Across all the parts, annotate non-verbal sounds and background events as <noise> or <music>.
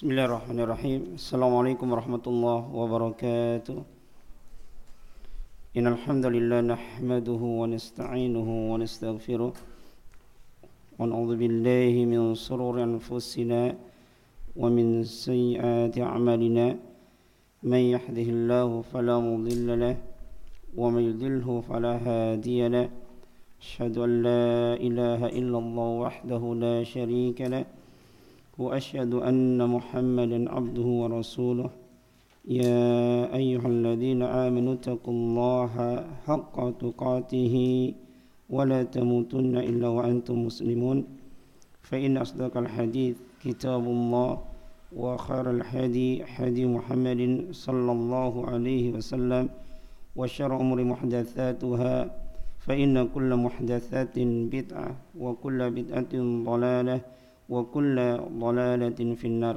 بسم الله الرحمن الرحيم السلام عليكم ورحمة الله وبركاته إن الحمد لله نحمده ونستعينه ونستغفره ونعوذ بالله من سرور أنفسنا ومن سيئات أعمالنا من يهده الله فلا مضل له ومن يضله فلا هادي له أشهد أن لا إله إلا الله وحده وأشهد أن محمدا عبده ورسوله. يا أيها الذين آمنوا اتقوا الله حق تقاته ولا تموتن إلا وأنتم مسلمون. فإن أصدق الحديث كتاب الله وخير الحدي هدي محمد صلى الله عليه وسلم وشر أمر محدثاتها. فإن كل محدثات بدعة وكل بدعة ضلالة وكل ضلالة في النار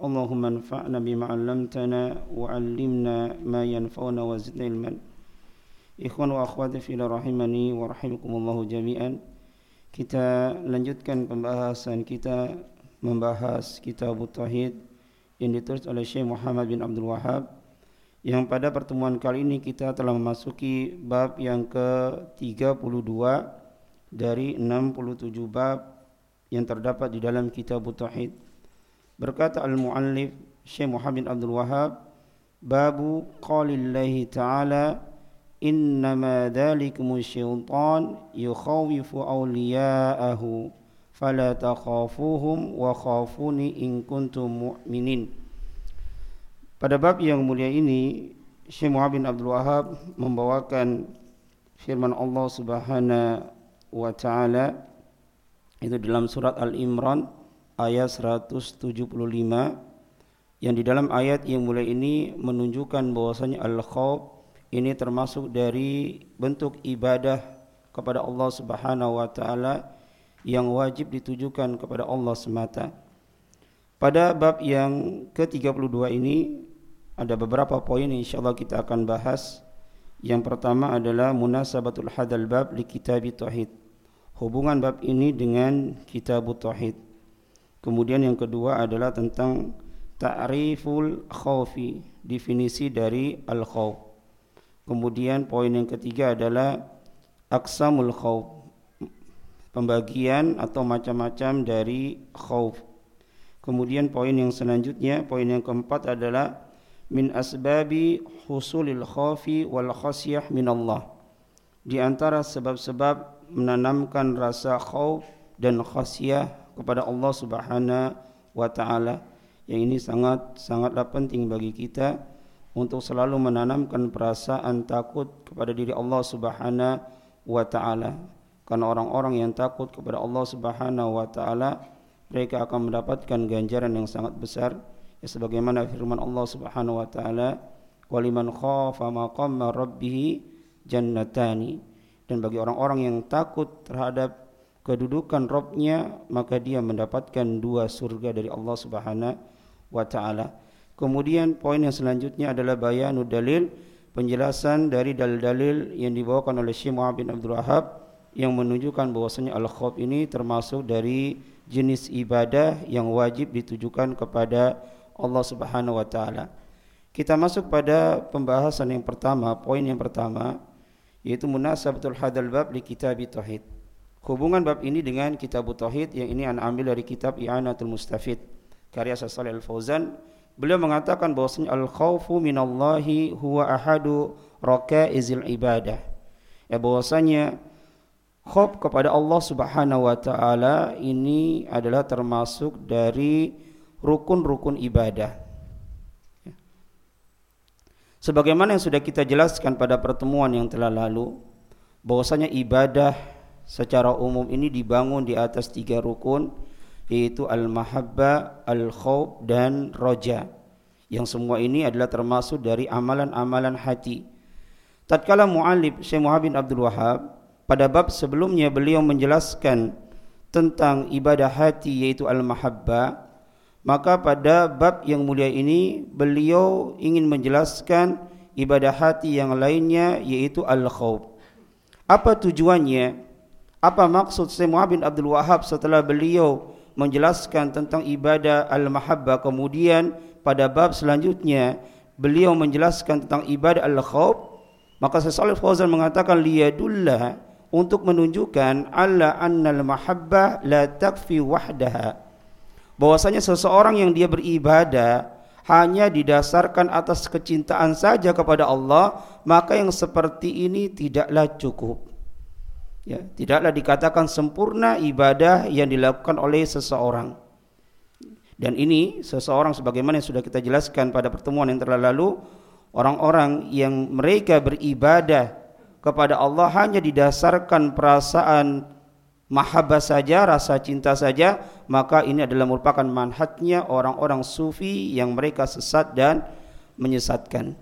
اللهم انفعنا بما علمتنا وعلمنا ما ينفعنا وزدنا علما Ikhwan wa akhwati fila rahimani wa rahimakumullahu jami'an Kita lanjutkan pembahasan kita Membahas kitab Tauhid Yang ditulis oleh Syekh Muhammad bin Abdul Wahab Yang pada pertemuan kali ini kita telah memasuki bab yang ke-32 Dari 67 bab yang terdapat di dalam kitab Tauhid. Berkata al-muallif Syekh Muhammad Abdul Wahab, babu qaulillahi ta'ala innama dzalikum syaitan yukhawifu awliya'ahu fala takhafuhum wa khafuni in kuntum mu'minin. Pada bab yang mulia ini Syekh Muhammad Abdul Wahab membawakan firman Allah Subhanahu wa taala itu dalam surat Al-Imran ayat 175 yang di dalam ayat yang mulai ini menunjukkan bahwasanya al-khauf ini termasuk dari bentuk ibadah kepada Allah Subhanahu wa taala yang wajib ditujukan kepada Allah semata. Pada bab yang ke-32 ini ada beberapa poin yang insyaallah kita akan bahas. Yang pertama adalah munasabatul hadal bab li kitab tauhid hubungan bab ini dengan kitab tauhid. Kemudian yang kedua adalah tentang ta'riful khawfi, definisi dari al khawf. Kemudian poin yang ketiga adalah aksamul khawf, pembagian atau macam-macam dari khawf. Kemudian poin yang selanjutnya, poin yang keempat adalah min asbabi husulil khawfi wal khasyah min Allah. Di antara sebab-sebab menanamkan rasa khauf dan khasyah kepada Allah Subhanahu wa taala. Yang ini sangat sangatlah penting bagi kita untuk selalu menanamkan perasaan takut kepada diri Allah Subhanahu wa taala. Karena orang-orang yang takut kepada Allah Subhanahu wa taala mereka akan mendapatkan ganjaran yang sangat besar. Ya sebagaimana firman Allah Subhanahu wa taala waliman khafa maqama rabbih jannatani dan bagi orang-orang yang takut terhadap kedudukan Robnya maka dia mendapatkan dua surga dari Allah Subhanahu wa taala. Kemudian poin yang selanjutnya adalah bayanu dalil penjelasan dari dalil-dalil yang dibawakan oleh Syekh bin Abdul Wahab yang menunjukkan bahwasanya al-khauf ini termasuk dari jenis ibadah yang wajib ditujukan kepada Allah Subhanahu wa taala. Kita masuk pada pembahasan yang pertama, poin yang pertama yaitu munasabatul hadal bab di kitab tauhid. Hubungan bab ini dengan kitab tauhid yang ini anda ambil dari kitab I'anatul Mustafid karya Syaikh Al-Fauzan. Beliau mengatakan bahwasanya al-khaufu minallahi huwa ahadu rakaizil ibadah. Ya bahwasanya khauf kepada Allah Subhanahu wa taala ini adalah termasuk dari rukun-rukun ibadah. Sebagaimana yang sudah kita jelaskan pada pertemuan yang telah lalu, bahwasanya ibadah secara umum ini dibangun di atas tiga rukun, yaitu al-mahabba, al-khawf, dan roja. Yang semua ini adalah termasuk dari amalan-amalan hati. Tatkala mu'alib Syekh Muhammad bin Abdul Wahab, pada bab sebelumnya beliau menjelaskan tentang ibadah hati yaitu al-mahabba, maka pada bab yang mulia ini beliau ingin menjelaskan ibadah hati yang lainnya yaitu al-khauf. Apa tujuannya? Apa maksud Muhammad bin Abdul Wahab setelah beliau menjelaskan tentang ibadah al-mahabbah kemudian pada bab selanjutnya beliau menjelaskan tentang ibadah al-khauf maka Syekh Fauzan mengatakan liyadullah untuk menunjukkan alla annal mahabbah la takfi wahdaha bahwasanya seseorang yang dia beribadah hanya didasarkan atas kecintaan saja kepada Allah, maka yang seperti ini tidaklah cukup. Ya, tidaklah dikatakan sempurna ibadah yang dilakukan oleh seseorang. Dan ini seseorang sebagaimana yang sudah kita jelaskan pada pertemuan yang telah lalu, orang-orang yang mereka beribadah kepada Allah hanya didasarkan perasaan mahabbah saja, rasa cinta saja, maka ini adalah merupakan manhatnya orang-orang sufi yang mereka sesat dan menyesatkan.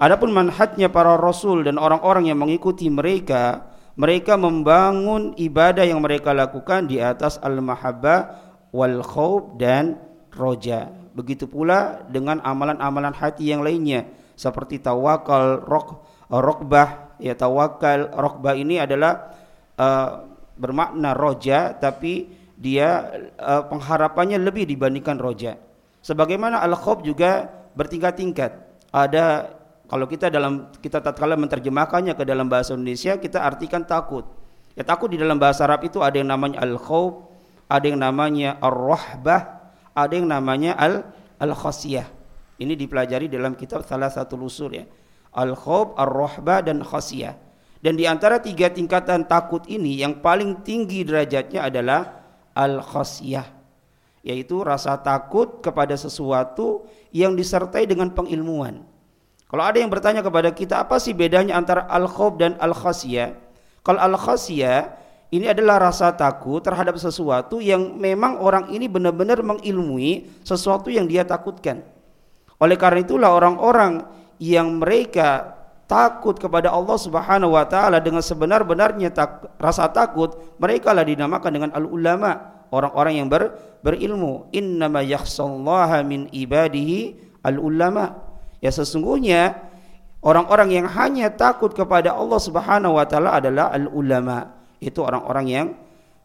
Adapun manhatnya para rasul dan orang-orang yang mengikuti mereka, mereka membangun ibadah yang mereka lakukan di atas al-mahabbah wal khawb dan roja. Begitu pula dengan amalan-amalan hati yang lainnya seperti tawakal, rok, rokbah, ya tawakal, rokbah ini adalah uh, bermakna roja tapi dia uh, pengharapannya lebih dibandingkan roja. Sebagaimana al khawf juga bertingkat-tingkat. Ada kalau kita dalam kita tatkala menerjemahkannya ke dalam bahasa Indonesia kita artikan takut. Ya takut di dalam bahasa Arab itu ada yang namanya al khawf, ada yang namanya ar-rahbah, ada yang namanya al al khasiyah. Ini dipelajari dalam kitab salah satu usul ya. Al khawf, ar-rahbah dan khasiyah. Dan di antara tiga tingkatan takut ini yang paling tinggi derajatnya adalah al-khasyah. Yaitu rasa takut kepada sesuatu yang disertai dengan pengilmuan. Kalau ada yang bertanya kepada kita apa sih bedanya antara al-khawf dan al-khasyah? Kalau al-khasyah ini adalah rasa takut terhadap sesuatu yang memang orang ini benar-benar mengilmui sesuatu yang dia takutkan. Oleh karena itulah orang-orang yang mereka takut kepada Allah Subhanahu wa taala dengan sebenar-benarnya tak, rasa takut, mereka lah dinamakan dengan al ulama, orang-orang yang ber, berilmu. Innama yakhsallaha min ibadihi al ulama. Ya sesungguhnya orang-orang yang hanya takut kepada Allah Subhanahu wa taala adalah al ulama. Itu orang-orang yang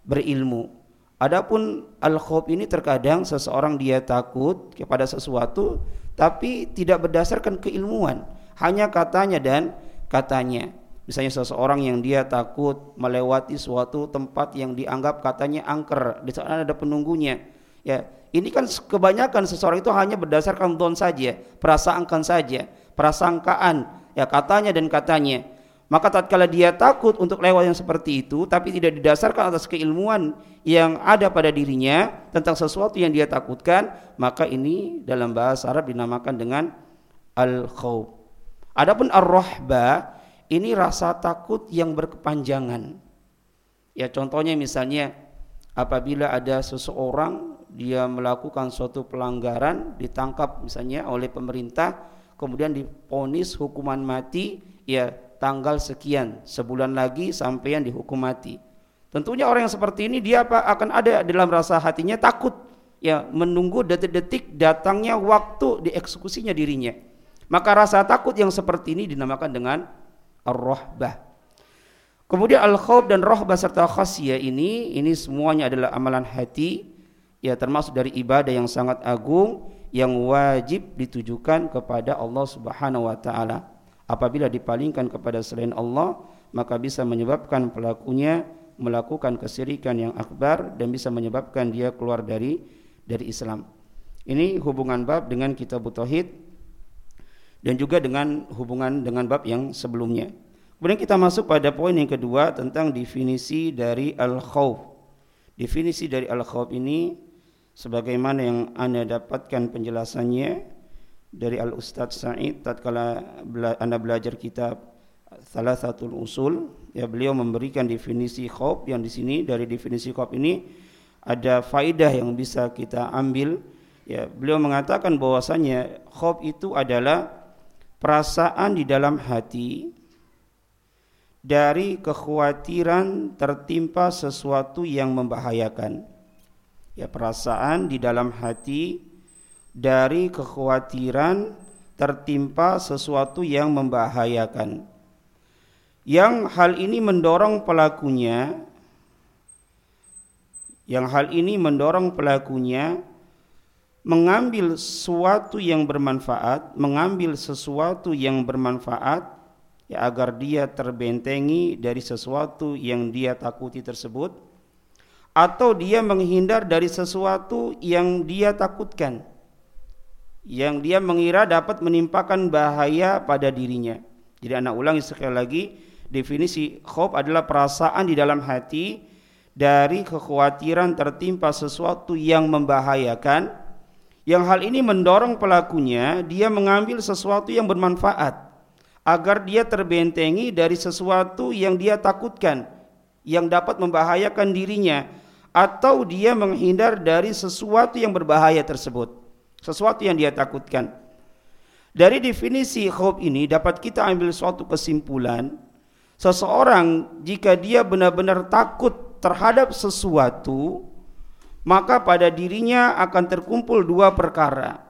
berilmu. Adapun al khauf ini terkadang seseorang dia takut kepada sesuatu tapi tidak berdasarkan keilmuan hanya katanya dan katanya. Misalnya seseorang yang dia takut melewati suatu tempat yang dianggap katanya angker, di sana ada penunggunya. Ya, ini kan kebanyakan seseorang itu hanya berdasarkan don saja, perasaankan saja, prasangkaan, ya katanya dan katanya. Maka tatkala dia takut untuk lewat yang seperti itu tapi tidak didasarkan atas keilmuan yang ada pada dirinya tentang sesuatu yang dia takutkan, maka ini dalam bahasa Arab dinamakan dengan al-khauf. Adapun ar-rahba ini rasa takut yang berkepanjangan. Ya contohnya misalnya apabila ada seseorang dia melakukan suatu pelanggaran ditangkap misalnya oleh pemerintah kemudian diponis hukuman mati ya tanggal sekian sebulan lagi sampai yang dihukum mati. Tentunya orang yang seperti ini dia apa akan ada dalam rasa hatinya takut ya menunggu detik-detik datangnya waktu dieksekusinya dirinya. Maka rasa takut yang seperti ini dinamakan dengan ar-rahbah. Kemudian al-khawf dan rahbah serta khasyah ini ini semuanya adalah amalan hati ya termasuk dari ibadah yang sangat agung yang wajib ditujukan kepada Allah Subhanahu wa taala. Apabila dipalingkan kepada selain Allah, maka bisa menyebabkan pelakunya melakukan kesirikan yang akbar dan bisa menyebabkan dia keluar dari dari Islam. Ini hubungan bab dengan kitab tauhid dan juga dengan hubungan dengan bab yang sebelumnya. Kemudian kita masuk pada poin yang kedua tentang definisi dari al-khauf. Definisi dari al-khauf ini sebagaimana yang Anda dapatkan penjelasannya dari Al-Ustaz Said tatkala Anda belajar kitab salah satu usul ya beliau memberikan definisi khauf yang di sini dari definisi khauf ini ada faidah yang bisa kita ambil ya beliau mengatakan bahwasanya khauf itu adalah perasaan di dalam hati dari kekhawatiran tertimpa sesuatu yang membahayakan. Ya, perasaan di dalam hati dari kekhawatiran tertimpa sesuatu yang membahayakan. Yang hal ini mendorong pelakunya Yang hal ini mendorong pelakunya mengambil sesuatu yang bermanfaat, mengambil sesuatu yang bermanfaat ya agar dia terbentengi dari sesuatu yang dia takuti tersebut atau dia menghindar dari sesuatu yang dia takutkan yang dia mengira dapat menimpakan bahaya pada dirinya. Jadi anak ulangi sekali lagi definisi khauf adalah perasaan di dalam hati dari kekhawatiran tertimpa sesuatu yang membahayakan yang hal ini mendorong pelakunya dia mengambil sesuatu yang bermanfaat agar dia terbentengi dari sesuatu yang dia takutkan yang dapat membahayakan dirinya atau dia menghindar dari sesuatu yang berbahaya tersebut sesuatu yang dia takutkan. Dari definisi khauf ini dapat kita ambil suatu kesimpulan seseorang jika dia benar-benar takut terhadap sesuatu maka pada dirinya akan terkumpul dua perkara.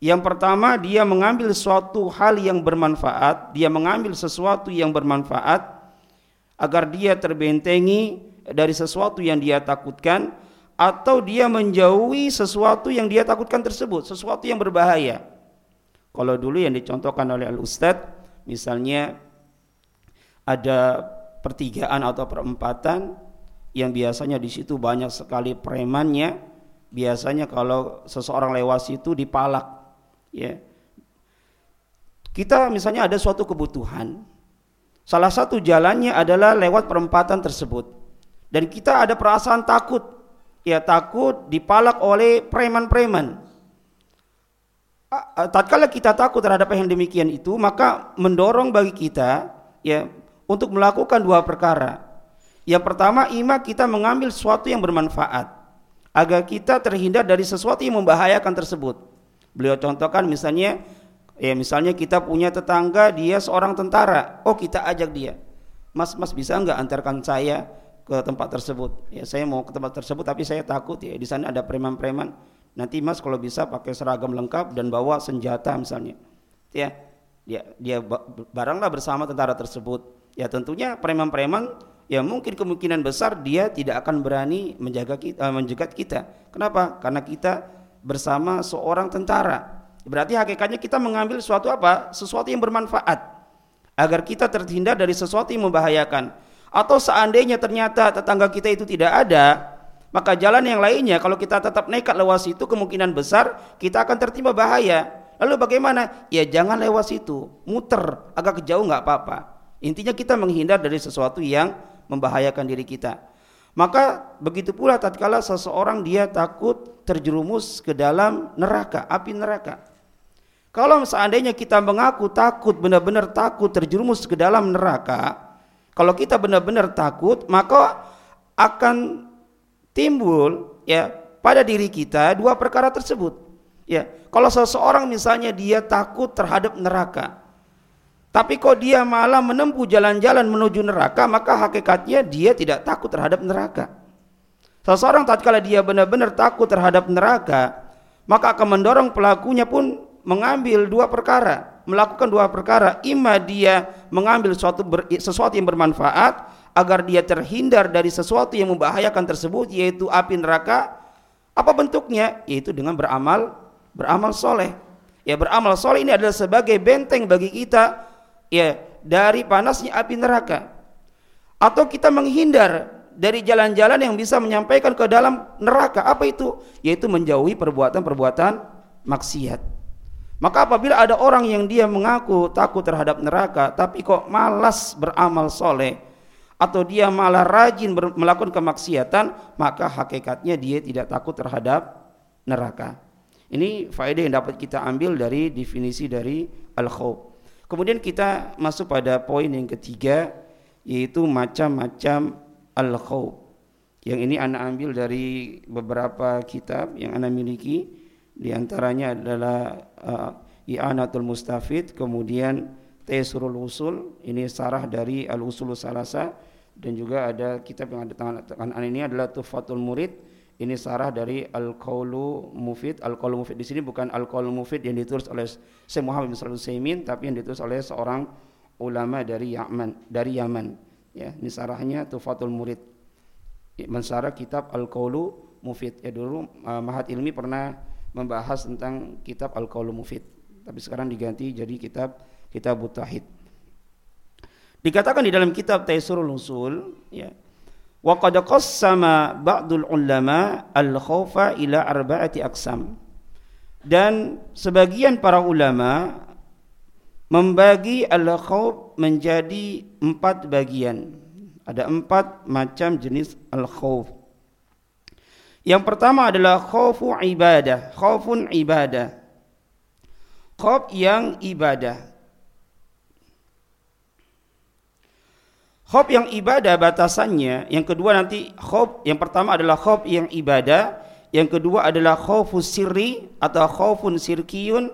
Yang pertama, dia mengambil suatu hal yang bermanfaat, dia mengambil sesuatu yang bermanfaat agar dia terbentengi dari sesuatu yang dia takutkan atau dia menjauhi sesuatu yang dia takutkan tersebut, sesuatu yang berbahaya. Kalau dulu yang dicontohkan oleh Al-Ustadz, misalnya ada pertigaan atau perempatan yang biasanya di situ banyak sekali premannya biasanya kalau seseorang lewat situ dipalak ya. Kita misalnya ada suatu kebutuhan salah satu jalannya adalah lewat perempatan tersebut dan kita ada perasaan takut ya takut dipalak oleh preman-preman. Tatkala kita takut terhadap yang demikian itu maka mendorong bagi kita ya untuk melakukan dua perkara yang pertama, ima kita mengambil sesuatu yang bermanfaat agar kita terhindar dari sesuatu yang membahayakan tersebut. Beliau contohkan misalnya ya misalnya kita punya tetangga dia seorang tentara. Oh, kita ajak dia. Mas, Mas bisa nggak antarkan saya ke tempat tersebut? Ya, saya mau ke tempat tersebut tapi saya takut ya di sana ada preman-preman. Nanti Mas kalau bisa pakai seragam lengkap dan bawa senjata misalnya. Ya, dia dia baranglah bersama tentara tersebut. Ya tentunya preman-preman ya mungkin kemungkinan besar dia tidak akan berani menjaga kita, eh, menjegat kita. Kenapa? Karena kita bersama seorang tentara. Berarti hakikatnya kita mengambil sesuatu apa? Sesuatu yang bermanfaat agar kita terhindar dari sesuatu yang membahayakan. Atau seandainya ternyata tetangga kita itu tidak ada, maka jalan yang lainnya kalau kita tetap nekat lewat situ kemungkinan besar kita akan tertimpa bahaya. Lalu bagaimana? Ya jangan lewat situ, muter agak jauh nggak apa-apa. Intinya kita menghindar dari sesuatu yang membahayakan diri kita. Maka begitu pula tatkala seseorang dia takut terjerumus ke dalam neraka, api neraka. Kalau seandainya kita mengaku takut, benar-benar takut terjerumus ke dalam neraka, kalau kita benar-benar takut, maka akan timbul ya pada diri kita dua perkara tersebut. Ya, kalau seseorang misalnya dia takut terhadap neraka, tapi kok dia malah menempuh jalan-jalan menuju neraka, maka hakikatnya dia tidak takut terhadap neraka. Seseorang tatkala dia benar-benar takut terhadap neraka, maka akan mendorong pelakunya pun mengambil dua perkara, melakukan dua perkara. Ima dia mengambil sesuatu, ber, sesuatu yang bermanfaat agar dia terhindar dari sesuatu yang membahayakan tersebut, yaitu api neraka. Apa bentuknya? Yaitu dengan beramal, beramal soleh. Ya beramal soleh ini adalah sebagai benteng bagi kita ya dari panasnya api neraka. Atau kita menghindar dari jalan-jalan yang bisa menyampaikan ke dalam neraka. Apa itu? Yaitu menjauhi perbuatan-perbuatan maksiat. Maka apabila ada orang yang dia mengaku takut terhadap neraka tapi kok malas beramal soleh atau dia malah rajin melakukan kemaksiatan maka hakikatnya dia tidak takut terhadap neraka. Ini faedah yang dapat kita ambil dari definisi dari al-khawf Kemudian kita masuk pada poin yang ketiga yaitu macam-macam al-khawf. Yang ini anak ambil dari beberapa kitab yang anak miliki. Di antaranya adalah uh, I'anatul Mustafid, kemudian Taisrul Usul, ini sarah dari Al-Usul Salasa dan juga ada kitab yang ada tangan, tangan ini adalah Tufatul Murid ini sarah dari Al-Qaulu Mufid. Al-Qaulu Mufid di sini bukan Al-Qaulu Mufid yang ditulis oleh Syekh Muhammad bin Shalih Utsaimin tapi yang ditulis oleh seorang ulama dari Yaman, dari Yaman. Ya, ini sarahnya Tufatul Murid. mensara kitab Al-Qaulu Mufid. Ya dulu uh, Mahat Ilmi pernah membahas tentang kitab Al-Qaulu Mufid. Tapi sekarang diganti jadi kitab Kitab Tauhid. Dikatakan di dalam kitab Taisirul Usul ya. Wa qad qassama ba'dul ulama al-khaufa ila arba'ati aqsam. Dan sebagian para ulama membagi al-khauf menjadi empat bagian. Ada empat macam jenis al-khawf. Yang pertama adalah khawfu ibadah. Khawfun ibadah. Khawf yang ibadah. Khawf yang ibadah batasannya. Yang kedua nanti khawf. Yang pertama adalah khawf yang ibadah. Yang kedua adalah khawfu sirri atau khawfun sirkiyun.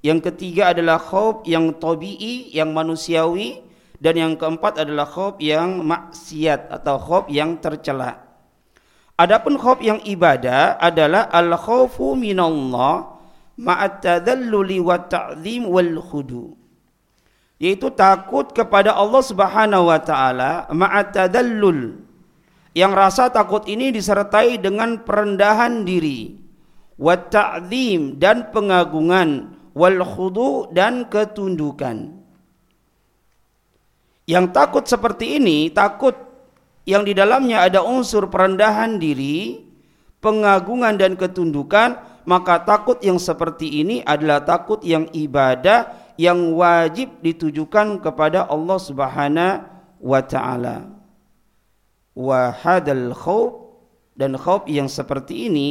Yang ketiga adalah khawf yang tabi'i, yang manusiawi dan yang keempat adalah khauf yang maksiat atau khauf yang tercela. Adapun khauf yang ibadah adalah al khaufu minallah ma'at tadalluli wa ta'zim wal khudu. Yaitu takut kepada Allah Subhanahu wa taala ma'at tadallul. Yang rasa takut ini disertai dengan perendahan diri, wa ta'zim dan pengagungan, wal khudu dan ketundukan. Yang takut seperti ini, takut yang di dalamnya ada unsur perendahan diri, pengagungan dan ketundukan, maka takut yang seperti ini adalah takut yang ibadah yang wajib ditujukan kepada Allah Subhanahu wa taala. Wa hadal khauf dan khauf yang seperti ini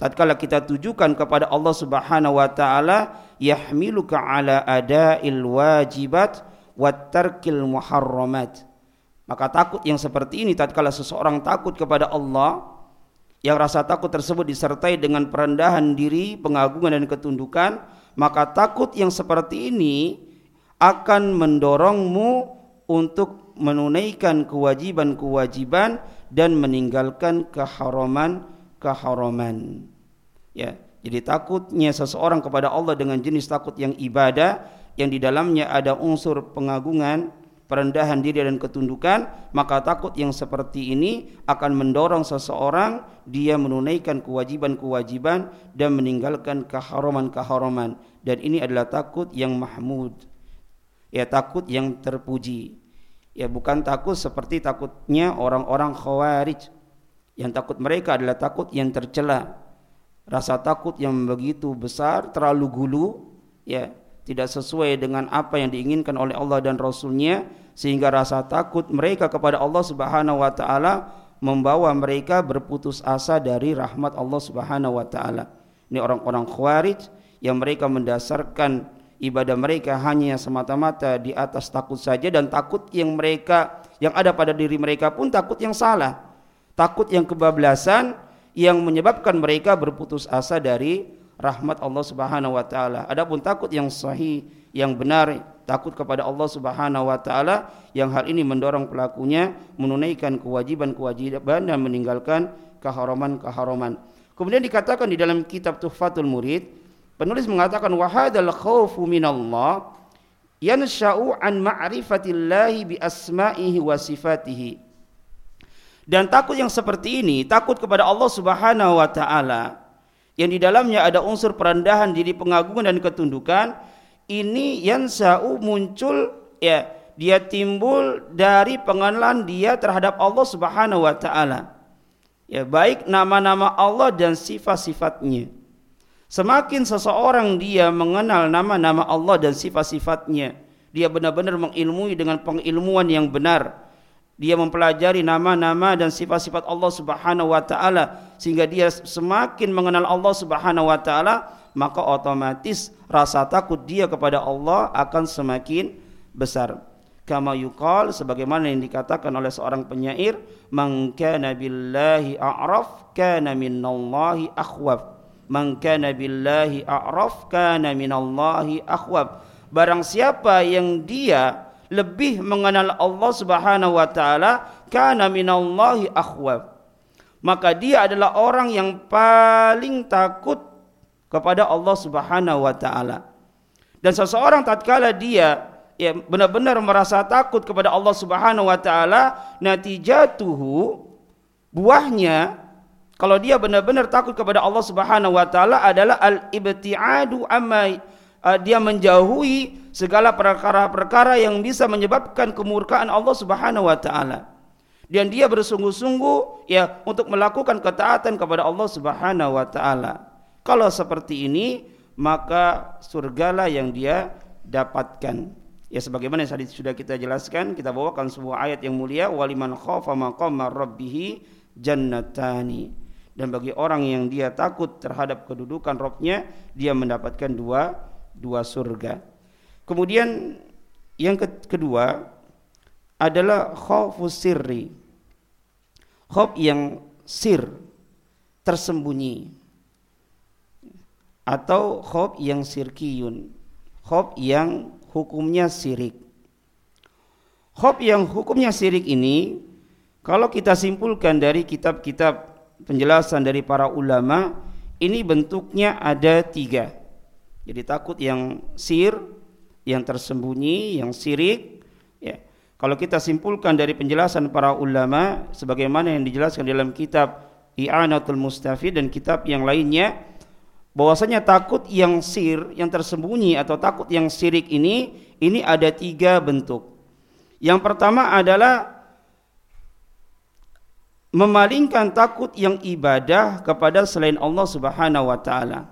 tatkala kita tujukan kepada Allah Subhanahu wa taala yahmiluka ala ada'il wajibat watarkil muharramat. Maka takut yang seperti ini tatkala seseorang takut kepada Allah yang rasa takut tersebut disertai dengan perendahan diri, pengagungan dan ketundukan, maka takut yang seperti ini akan mendorongmu untuk menunaikan kewajiban-kewajiban dan meninggalkan keharaman-keharaman. Ya, jadi takutnya seseorang kepada Allah dengan jenis takut yang ibadah yang di dalamnya ada unsur pengagungan, perendahan diri dan ketundukan, maka takut yang seperti ini akan mendorong seseorang dia menunaikan kewajiban-kewajiban dan meninggalkan keharaman-keharaman. Dan ini adalah takut yang mahmud. Ya takut yang terpuji. Ya bukan takut seperti takutnya orang-orang khawarij. Yang takut mereka adalah takut yang tercela. Rasa takut yang begitu besar, terlalu gulu, ya tidak sesuai dengan apa yang diinginkan oleh Allah dan Rasulnya sehingga rasa takut mereka kepada Allah Subhanahu wa taala membawa mereka berputus asa dari rahmat Allah Subhanahu wa taala. Ini orang-orang khawarij yang mereka mendasarkan ibadah mereka hanya semata-mata di atas takut saja dan takut yang mereka yang ada pada diri mereka pun takut yang salah. Takut yang kebablasan yang menyebabkan mereka berputus asa dari rahmat Allah Subhanahu wa taala. Adapun takut yang sahih, yang benar, takut kepada Allah Subhanahu wa taala yang hal ini mendorong pelakunya menunaikan kewajiban-kewajiban dan meninggalkan keharaman-keharaman. Kemudian dikatakan di dalam kitab Tuhfatul Murid, penulis mengatakan wa hadzal khaufu minallah yansha'u an ma'rifatillahi bi asma'ihi wa sifatihi. Dan takut yang seperti ini, takut kepada Allah Subhanahu wa taala, yang di dalamnya ada unsur perendahan diri pengagungan dan ketundukan ini yansa'u muncul ya dia timbul dari pengenalan dia terhadap Allah Subhanahu wa taala. Ya baik nama-nama Allah dan sifat-sifatnya. Semakin seseorang dia mengenal nama-nama Allah dan sifat-sifatnya dia benar-benar mengilmui dengan pengilmuan yang benar. Dia mempelajari nama-nama dan sifat-sifat Allah Subhanahu wa taala sehingga dia semakin mengenal Allah Subhanahu wa taala maka otomatis rasa takut dia kepada Allah akan semakin besar. Kama yuqal sebagaimana yang dikatakan oleh seorang penyair man kana billahi a'raf kana minallahi akhwaf. Man kana billahi a'raf kana minallahi akhwaf. Barang siapa yang dia lebih mengenal Allah Subhanahu wa taala kana minallahi akhwaf. Maka dia adalah orang yang paling takut kepada Allah Subhanahu wa taala dan seseorang tatkala dia ya benar-benar merasa takut kepada Allah Subhanahu wa taala natijatuhu buahnya kalau dia benar-benar takut kepada Allah Subhanahu wa taala adalah al-ibtiadu amma uh, dia menjauhi segala perkara-perkara yang bisa menyebabkan kemurkaan Allah Subhanahu wa taala. Dan dia bersungguh-sungguh ya untuk melakukan ketaatan kepada Allah Subhanahu wa taala. Kalau seperti ini maka surgalah yang dia dapatkan. Ya sebagaimana yang sudah kita jelaskan, kita bawakan sebuah ayat yang mulia waliman khafa maqama rabbih jannatani. Dan bagi orang yang dia takut terhadap kedudukan Robnya, dia mendapatkan dua dua surga. Kemudian yang kedua adalah khaufus sirri. Khauf yang sir tersembunyi atau khauf yang sirkiyun. Khauf yang hukumnya sirik. Khauf yang hukumnya sirik ini kalau kita simpulkan dari kitab-kitab penjelasan dari para ulama ini bentuknya ada tiga. Jadi takut yang sir, yang tersembunyi, yang sirik. Ya. Kalau kita simpulkan dari penjelasan para ulama, sebagaimana yang dijelaskan dalam kitab I'anatul Mustafid dan kitab yang lainnya, bahwasanya takut yang sir, yang tersembunyi atau takut yang sirik ini, ini ada tiga bentuk. Yang pertama adalah memalingkan takut yang ibadah kepada selain Allah Subhanahu wa taala.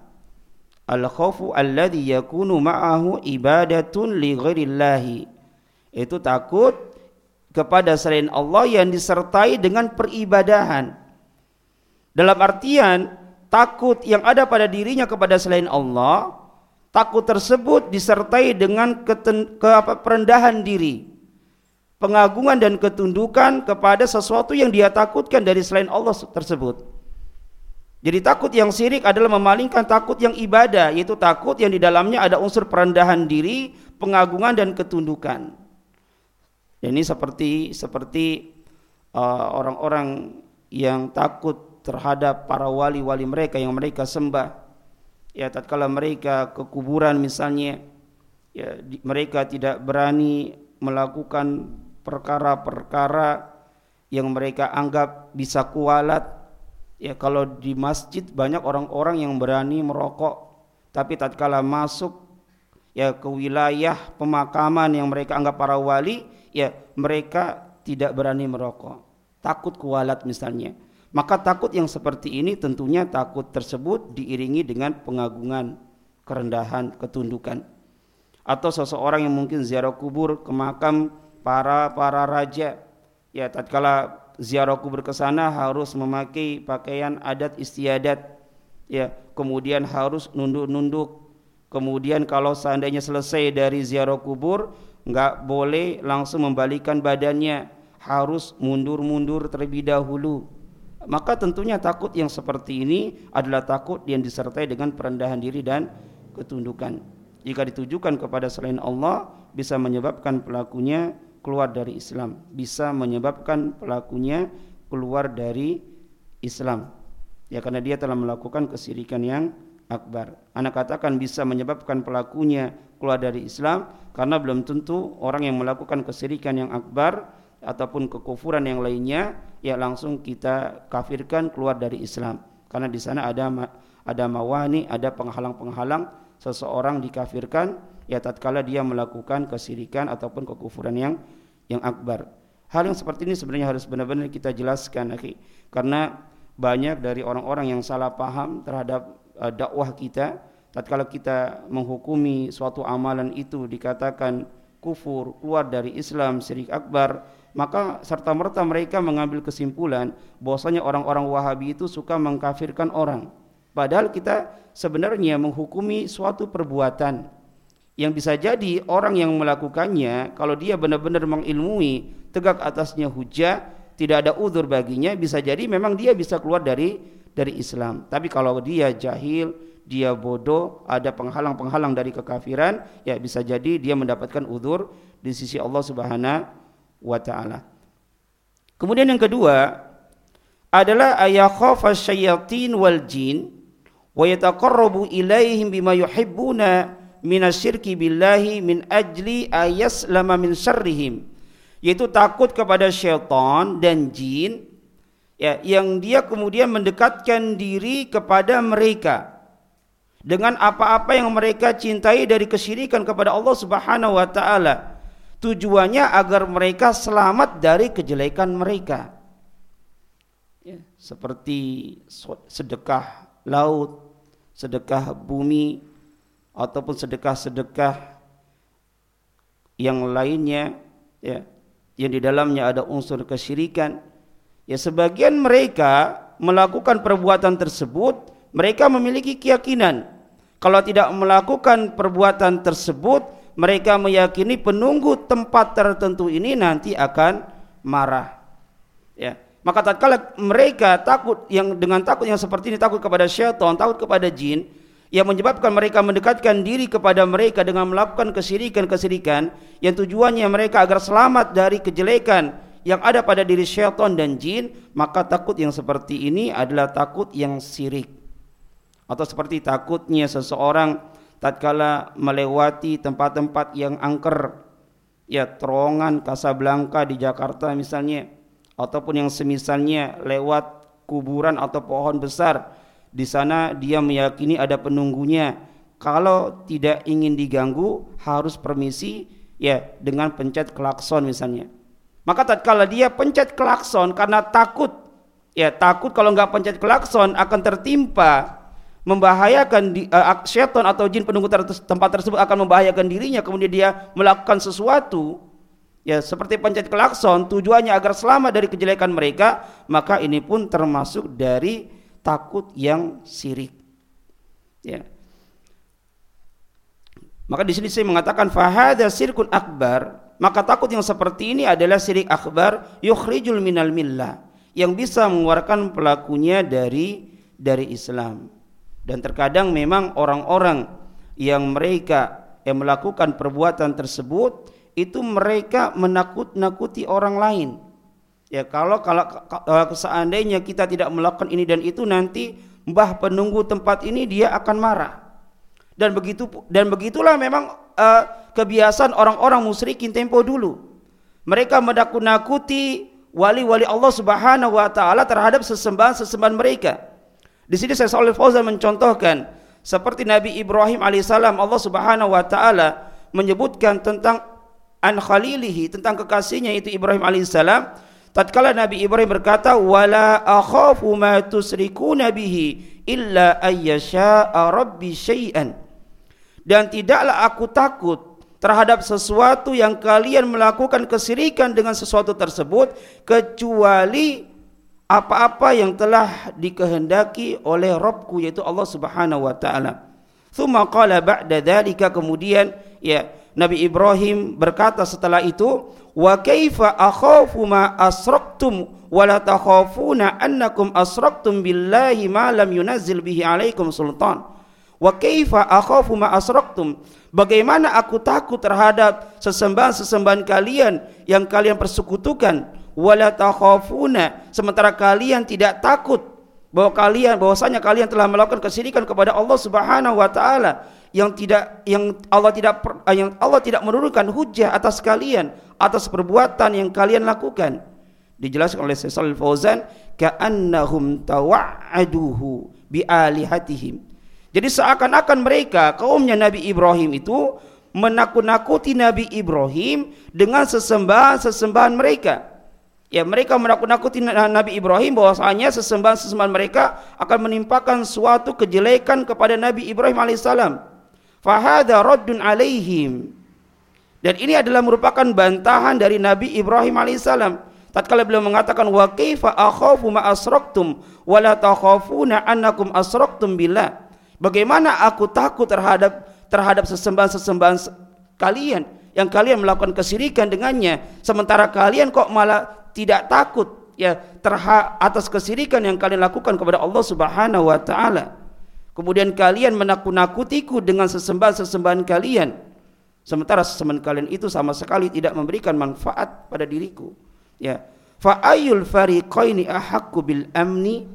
Al khawfu alladhi yakunu ma'ahu ibadatun li ghairillahi. Itu takut kepada selain Allah yang disertai dengan peribadahan. Dalam artian takut yang ada pada dirinya kepada selain Allah takut tersebut disertai dengan keten, ke apa, perendahan diri pengagungan dan ketundukan kepada sesuatu yang dia takutkan dari selain Allah tersebut jadi takut yang syirik adalah memalingkan takut yang ibadah, yaitu takut yang di dalamnya ada unsur perendahan diri, pengagungan dan ketundukan. Ini seperti seperti uh, orang-orang uh, yang takut terhadap para wali-wali mereka yang mereka sembah. Ya, tatkala mereka ke kuburan misalnya, ya di, mereka tidak berani melakukan perkara-perkara yang mereka anggap bisa kualat. Ya kalau di masjid banyak orang-orang yang berani merokok tapi tatkala masuk ya ke wilayah pemakaman yang mereka anggap para wali ya mereka tidak berani merokok. Takut kualat misalnya maka takut yang seperti ini tentunya takut tersebut diiringi dengan pengagungan kerendahan ketundukan. Atau seseorang yang mungkin ziarah kubur ke makam para para raja. Ya tatkala ziarah kubur ke sana harus memakai pakaian adat istiadat. Ya kemudian harus nunduk-nunduk. Kemudian kalau seandainya selesai dari ziarah kubur nggak boleh langsung membalikan badannya. Harus mundur-mundur terlebih dahulu maka tentunya takut yang seperti ini adalah takut yang disertai dengan perendahan diri dan ketundukan jika ditujukan kepada selain Allah bisa menyebabkan pelakunya keluar dari Islam, bisa menyebabkan pelakunya keluar dari Islam. Ya karena dia telah melakukan kesirikan yang akbar. Anak katakan bisa menyebabkan pelakunya keluar dari Islam karena belum tentu orang yang melakukan kesirikan yang akbar ataupun kekufuran yang lainnya ya langsung kita kafirkan keluar dari Islam. Karena di sana ada ada mawani, ada penghalang-penghalang seseorang dikafirkan ya tatkala dia melakukan kesirikan ataupun kekufuran yang yang akbar. Hal yang seperti ini sebenarnya harus benar-benar kita jelaskan, akhi. Karena banyak dari orang-orang yang salah paham terhadap uh, dakwah kita, tatkala kita menghukumi suatu amalan itu dikatakan kufur, keluar dari Islam, syirik akbar, maka serta merta mereka mengambil kesimpulan bahwasanya orang-orang Wahabi itu suka mengkafirkan orang. Padahal kita sebenarnya menghukumi suatu perbuatan yang bisa jadi orang yang melakukannya kalau dia benar-benar mengilmui tegak atasnya hujah tidak ada udur baginya bisa jadi memang dia bisa keluar dari dari Islam tapi kalau dia jahil dia bodoh ada penghalang-penghalang dari kekafiran ya bisa jadi dia mendapatkan udur di sisi Allah Subhanahu wa taala kemudian yang kedua adalah ayakhafa syayatin wal jin wa yataqarrabu ilaihim bima yuhibbuna minasyirki billahi min ajli ayas lama min syarrihim yaitu takut kepada syaitan dan jin ya yang dia kemudian mendekatkan diri kepada mereka dengan apa-apa yang mereka cintai dari kesyirikan kepada Allah Subhanahu wa taala. Tujuannya agar mereka selamat dari kejelekan mereka. Ya, seperti sedekah laut, sedekah bumi ataupun sedekah-sedekah yang lainnya ya yang di dalamnya ada unsur kesyirikan. Ya sebagian mereka melakukan perbuatan tersebut mereka memiliki keyakinan. Kalau tidak melakukan perbuatan tersebut mereka meyakini penunggu tempat tertentu ini nanti akan marah. Ya. Maka tatkala mereka takut yang dengan takut yang seperti ini takut kepada syaitan takut kepada jin yang menyebabkan mereka mendekatkan diri kepada mereka dengan melakukan kesirikan-kesirikan yang tujuannya mereka agar selamat dari kejelekan yang ada pada diri syaitan dan jin maka takut yang seperti ini adalah takut yang sirik. Atau seperti takutnya seseorang tatkala melewati tempat-tempat yang angker ya terowongan Kasablanka di Jakarta misalnya ataupun yang semisalnya lewat kuburan atau pohon besar di sana dia meyakini ada penunggunya. Kalau tidak ingin diganggu harus permisi ya dengan pencet klakson misalnya. Maka tatkala dia pencet klakson karena takut ya takut kalau nggak pencet klakson akan tertimpa membahayakan di, uh, syaitan atau jin penunggu tempat tersebut akan membahayakan dirinya kemudian dia melakukan sesuatu ya seperti pencet klakson tujuannya agar selamat dari kejelekan mereka maka ini pun termasuk dari takut yang sirik. Ya. Maka di sini saya mengatakan fahada sirkun akbar, maka takut yang seperti ini adalah sirik akbar yukhrijul minal millah yang bisa mengeluarkan pelakunya dari dari Islam. Dan terkadang memang orang-orang yang mereka yang melakukan perbuatan tersebut itu mereka menakut-nakuti orang lain Ya kalau kalau, seandainya kita tidak melakukan ini dan itu nanti mbah penunggu tempat ini dia akan marah. Dan begitu dan begitulah memang uh, kebiasaan orang-orang musyrikin tempo dulu. Mereka menakut-nakuti wali-wali Allah Subhanahu wa taala terhadap sesembahan-sesembahan mereka. Di sini saya Salih Fauzan mencontohkan seperti Nabi Ibrahim alaihissalam Allah Subhanahu wa taala menyebutkan tentang an khalilihi tentang kekasihnya itu Ibrahim alaihissalam. Tatkala Nabi Ibrahim berkata wala akhafu ma tusrikuna bihi illa rabbi syai'an. Dan tidaklah aku takut terhadap sesuatu yang kalian melakukan kesirikan dengan sesuatu tersebut kecuali apa-apa yang telah dikehendaki oleh Rabbku yaitu Allah Subhanahu wa taala. Thumma qala ba'da dzalika kemudian ya Nabi Ibrahim berkata setelah itu wa kaifa akhafu ma asraktum wa la takhafuna annakum asraktum billahi ma lam yunazzil bihi alaikum sultan. Wa kaifa akhafu ma asraktum? Bagaimana aku takut terhadap sesembahan-sesembahan kalian yang kalian persekutukan wa la takhafuna. Sementara kalian tidak takut bahwa kalian bahwasanya kalian telah melakukan kesyirikan kepada Allah Subhanahu wa taala yang tidak yang Allah tidak yang Allah tidak menurunkan hujah atas kalian atas perbuatan yang kalian lakukan. Dijelaskan oleh Syekh Shalal Fauzan ka'annahum tawa'aduhu bi alihatihim jadi seakan-akan mereka kaumnya Nabi Ibrahim itu menakut-nakuti Nabi Ibrahim dengan sesembahan-sesembahan mereka Ya mereka menakut-nakuti Nabi Ibrahim bahwasanya sesembahan-sesembahan mereka akan menimpakan suatu kejelekan kepada Nabi Ibrahim alaihissalam. Fahada raddun alaihim. Dan ini adalah merupakan bantahan dari Nabi Ibrahim alaihissalam. Tatkala beliau mengatakan wa kaifa akhafu ma asraktum wa la takhafuna annakum asraktum. Bagaimana aku takut terhadap terhadap sesembahan-sesembahan kalian yang kalian melakukan kesirikan dengannya sementara kalian kok malah tidak takut ya terha atas kesirikan yang kalian lakukan kepada Allah Subhanahu wa taala. Kemudian kalian menakut-nakutiku dengan sesembahan-sesembahan kalian. Sementara sesembahan kalian itu sama sekali tidak memberikan manfaat pada diriku. Ya. Fa ayul fariqaini ahaqqu bil amni?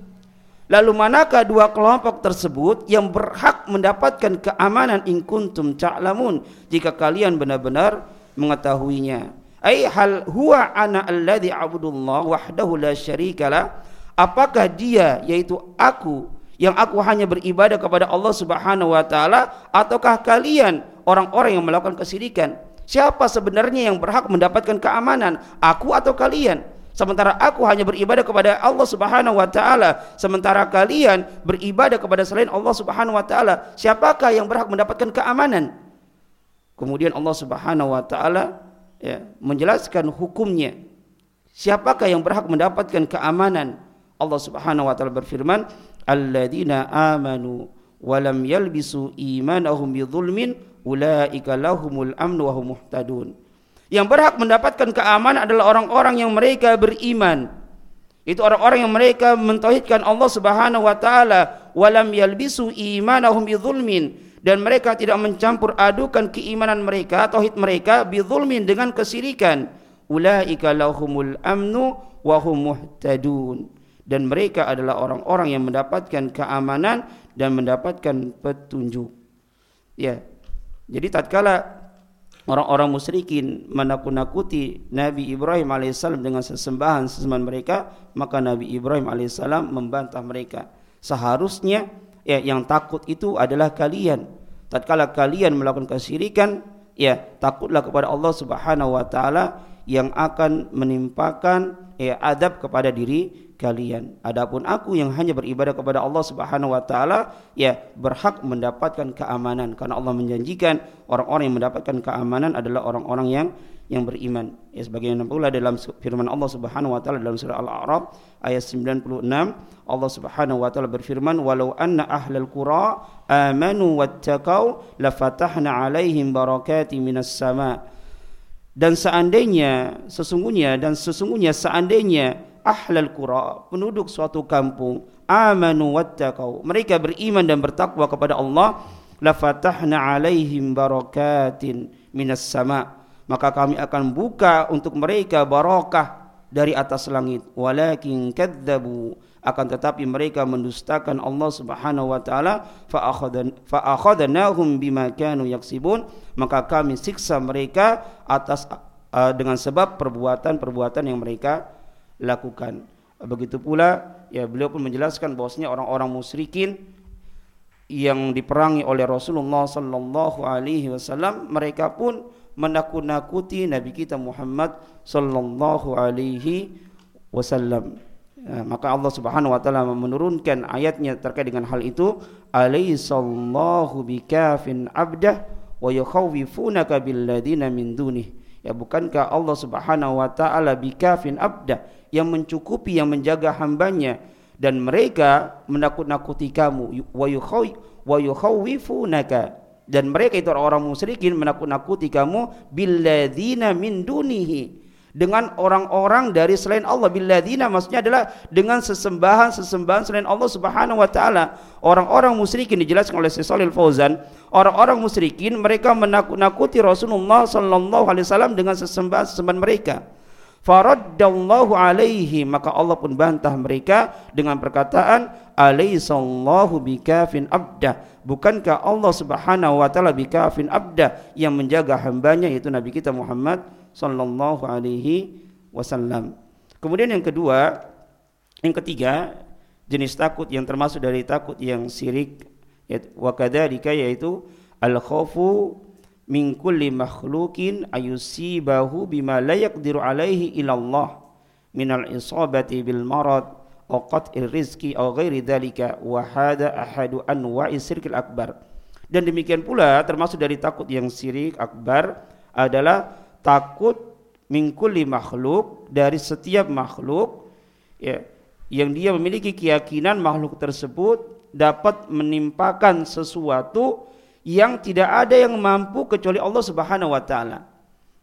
Lalu manakah dua kelompok tersebut yang berhak mendapatkan keamanan in kuntum ta'lamun jika kalian benar-benar mengetahuinya? Ai hal huwa ana alladhi abudullah wahdahu la syarikalah apakah dia yaitu aku yang aku hanya beribadah kepada Allah Subhanahu wa taala ataukah kalian orang-orang yang melakukan kesyirikan siapa sebenarnya yang berhak mendapatkan keamanan aku atau kalian? Sementara aku hanya beribadah kepada Allah Subhanahu wa taala sementara kalian beribadah kepada selain Allah Subhanahu wa taala siapakah yang berhak mendapatkan keamanan? Kemudian Allah Subhanahu wa taala ya, menjelaskan hukumnya. Siapakah yang berhak mendapatkan keamanan? Allah Subhanahu wa taala berfirman alladzina amanu wa lam yalbisu imanahum bidzulmin ulaika lahumul amnu wa hum muhtadun. Yang berhak mendapatkan keamanan adalah orang-orang yang mereka beriman. Itu orang-orang yang mereka mentauhidkan Allah Subhanahu wa taala walam yalbisu imanahum bidzulmin dan mereka tidak mencampur adukan keimanan mereka tauhid mereka bidzulmin dengan kesirikan. Ulaika lahumul amnu wa hum muhtadun. Dan mereka adalah orang-orang yang mendapatkan keamanan dan mendapatkan petunjuk. Ya. Jadi tatkala orang-orang musyrikin menakut-nakuti Nabi Ibrahim alaihissalam dengan sesembahan sesembahan mereka maka Nabi Ibrahim alaihissalam membantah mereka seharusnya ya yang takut itu adalah kalian tatkala kalian melakukan kesyirikan ya takutlah kepada Allah Subhanahu wa taala yang akan menimpakan ya adab kepada diri kalian. Adapun aku yang hanya beribadah kepada Allah Subhanahu wa taala ya berhak mendapatkan keamanan karena Allah menjanjikan orang-orang yang mendapatkan keamanan adalah orang-orang yang yang beriman. Ya sebagaimana pula dalam firman Allah Subhanahu wa taala dalam surah Al-A'raf ayat 96 Allah Subhanahu wa taala berfirman walau anna ahlal qura amanu wattaqau lafatahna alaihim barakati minas sama dan seandainya sesungguhnya dan sesungguhnya seandainya ahlal qura penduduk suatu kampung amanu wattaqau mereka beriman dan bertakwa kepada Allah la fatahna alaihim barakatin minas sama maka kami akan buka untuk mereka barakah dari atas langit. Walakin kadzabu akan tetapi mereka mendustakan Allah Subhanahu wa taala. Fa akhadnahum bima kanu yaksibun. Maka kami siksa mereka atas uh, dengan sebab perbuatan-perbuatan yang mereka lakukan. Begitu pula ya beliau pun menjelaskan bahwasanya orang-orang musyrikin yang diperangi oleh Rasulullah sallallahu alaihi wasallam mereka pun menakut-nakuti Nabi kita Muhammad sallallahu alaihi wasallam. Ya, maka Allah Subhanahu wa taala menurunkan ayatnya terkait dengan hal itu, "Alaisallahu bikafin 'abdah wa yukhawifunaka billadina min dunih." Ya bukankah Allah Subhanahu wa taala bikafin 'abdah yang mencukupi yang menjaga hambanya dan mereka menakut-nakuti kamu wa yukhawifunaka dan mereka itu orang-orang musyrikin menakut-nakuti kamu billadzina min dunihi dengan orang-orang dari selain Allah billadzina maksudnya adalah dengan sesembahan-sesembahan selain Allah Subhanahu wa taala. Orang-orang musyrikin dijelaskan oleh Syekh Shalal Fauzan, orang-orang musyrikin mereka menakut-nakuti Rasulullah sallallahu alaihi wasallam dengan sesembahan-sesembahan mereka. Faraddallahu alaihi maka Allah pun bantah mereka dengan perkataan alaisallahu bikafin abda bukankah Allah Subhanahu wa taala bikafin abda yang menjaga hambanya yaitu Nabi kita Muhammad sallallahu alaihi wasallam. Kemudian yang kedua, yang ketiga jenis takut yang termasuk dari takut yang sirik wa kadzalika yaitu al khaufu min kulli makhlukin ayusibahu bima la yaqdiru alaihi ilallah minal isabati bil marad aw qat'il rizqi aw ghairi hada ahadu anwa'i sirkil akbar dan demikian pula termasuk dari takut yang sirik akbar adalah takut min kulli makhluk dari setiap makhluk ya yang dia memiliki keyakinan makhluk tersebut dapat menimpakan sesuatu yang tidak ada yang mampu kecuali Allah Subhanahu wa taala.